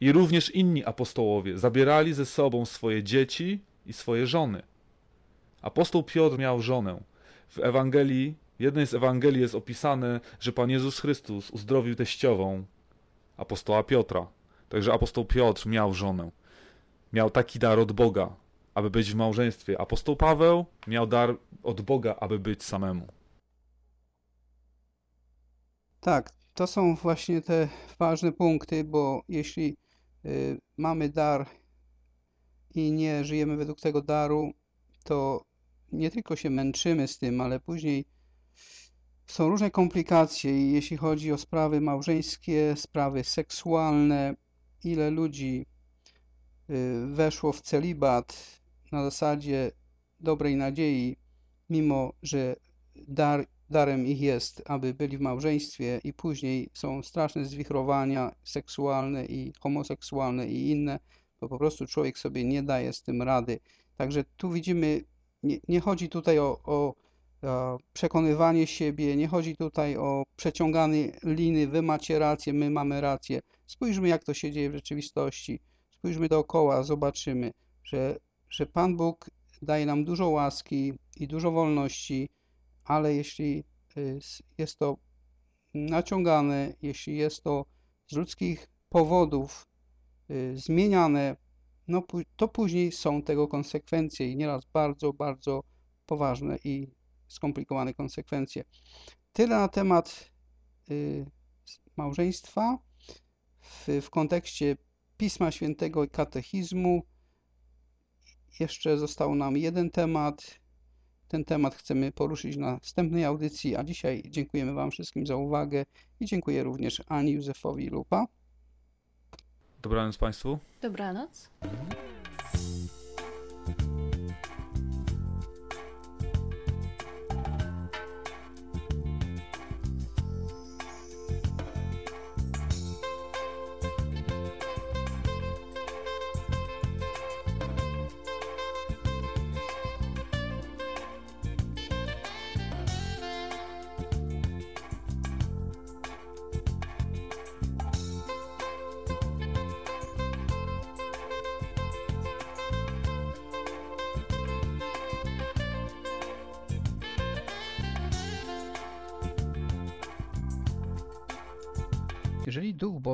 T: I również inni apostołowie zabierali ze sobą swoje dzieci i swoje żony. Apostoł Piotr miał żonę. W Ewangelii, jednej z Ewangelii jest opisane, że Pan Jezus Chrystus uzdrowił teściową apostoła Piotra. Także apostoł Piotr miał żonę. Miał taki dar od Boga, aby być w małżeństwie. Apostoł Paweł miał dar od Boga, aby być samemu.
A: Tak, to są właśnie te ważne punkty, bo jeśli y, mamy dar i nie żyjemy według tego daru, to nie tylko się męczymy z tym, ale później są różne komplikacje jeśli chodzi o sprawy małżeńskie, sprawy seksualne, ile ludzi y, weszło w celibat na zasadzie dobrej nadziei, mimo że dar, darem ich jest, aby byli w małżeństwie i później są straszne zwichrowania seksualne i homoseksualne i inne, bo po prostu człowiek sobie nie daje z tym rady. Także tu widzimy, nie, nie chodzi tutaj o, o, o przekonywanie siebie, nie chodzi tutaj o przeciąganie liny, wy macie rację, my mamy rację. Spójrzmy, jak to się dzieje w rzeczywistości. Spójrzmy dookoła, zobaczymy, że, że Pan Bóg daje nam dużo łaski i dużo wolności, ale jeśli y, jest to naciągane, jeśli jest to z ludzkich powodów y, zmieniane, no to później są tego konsekwencje i nieraz bardzo, bardzo poważne i skomplikowane konsekwencje. Tyle na temat y, małżeństwa w, w kontekście Pisma Świętego i katechizmu. Jeszcze został nam jeden temat. Ten temat chcemy poruszyć na następnej audycji, a dzisiaj dziękujemy Wam wszystkim za uwagę i dziękuję również Ani Józefowi Lupa.
T: Dobranoc Państwu.
U: Dobranoc.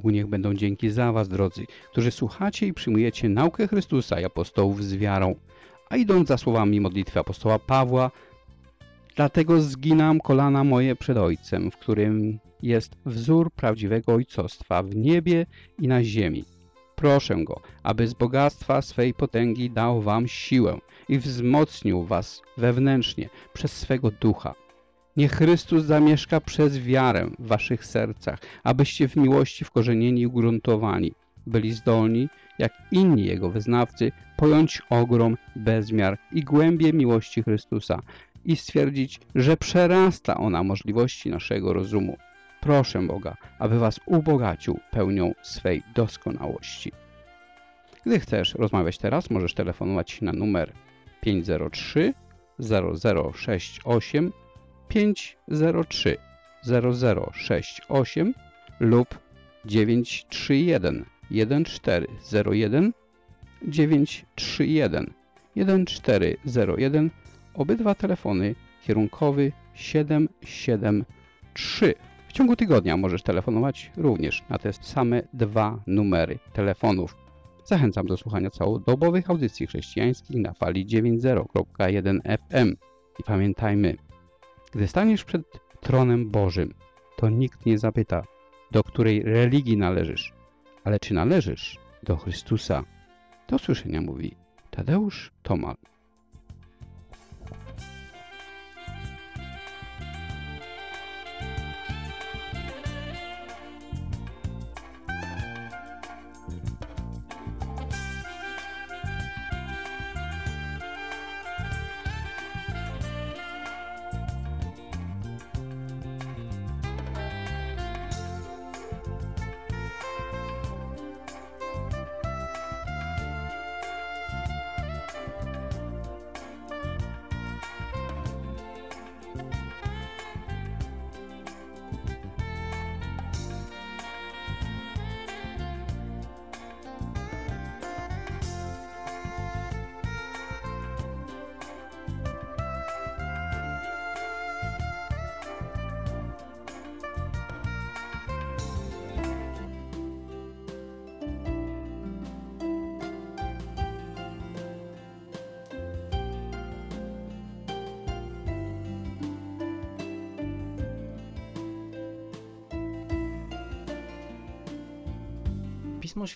A: Bogu niech będą dzięki za Was, drodzy, którzy słuchacie i przyjmujecie naukę Chrystusa i apostołów z wiarą. A idąc za słowami modlitwy apostoła Pawła, dlatego zginam kolana moje przed Ojcem, w którym jest wzór prawdziwego ojcostwa w niebie i na ziemi. Proszę Go, aby z bogactwa swej potęgi dał Wam siłę i wzmocnił Was wewnętrznie przez swego ducha. Niech Chrystus zamieszka przez wiarę w waszych sercach, abyście w miłości wkorzenieni i ugruntowani byli zdolni, jak inni Jego wyznawcy, pojąć ogrom, bezmiar i głębie miłości Chrystusa i stwierdzić, że przerasta ona możliwości naszego rozumu. Proszę Boga, aby was ubogacił pełnią swej doskonałości. Gdy chcesz rozmawiać teraz, możesz telefonować na numer 503 0068 503 0068 lub 931 1401 931 1401 obydwa telefony kierunkowy 773. W ciągu tygodnia możesz telefonować również na te same dwa numery telefonów. Zachęcam do słuchania całodobowych audycji chrześcijańskich na fali 90.1 FM. I pamiętajmy, gdy staniesz przed tronem Bożym, to nikt nie zapyta, do której religii należysz, ale czy należysz do Chrystusa. Do słyszenia mówi Tadeusz Tomal.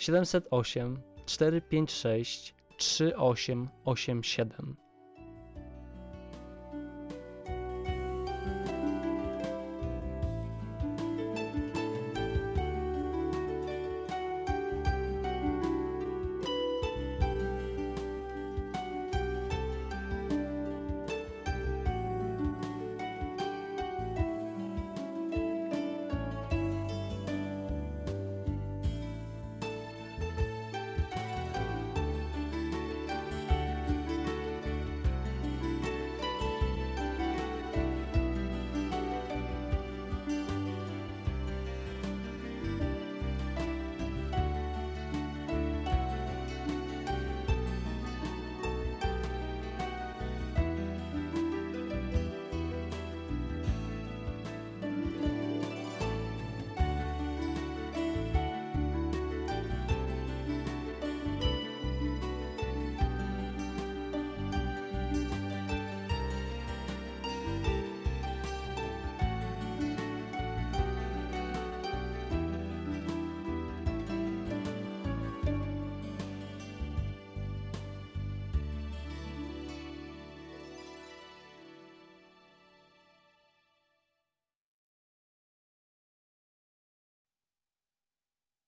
W: 708 456 3887.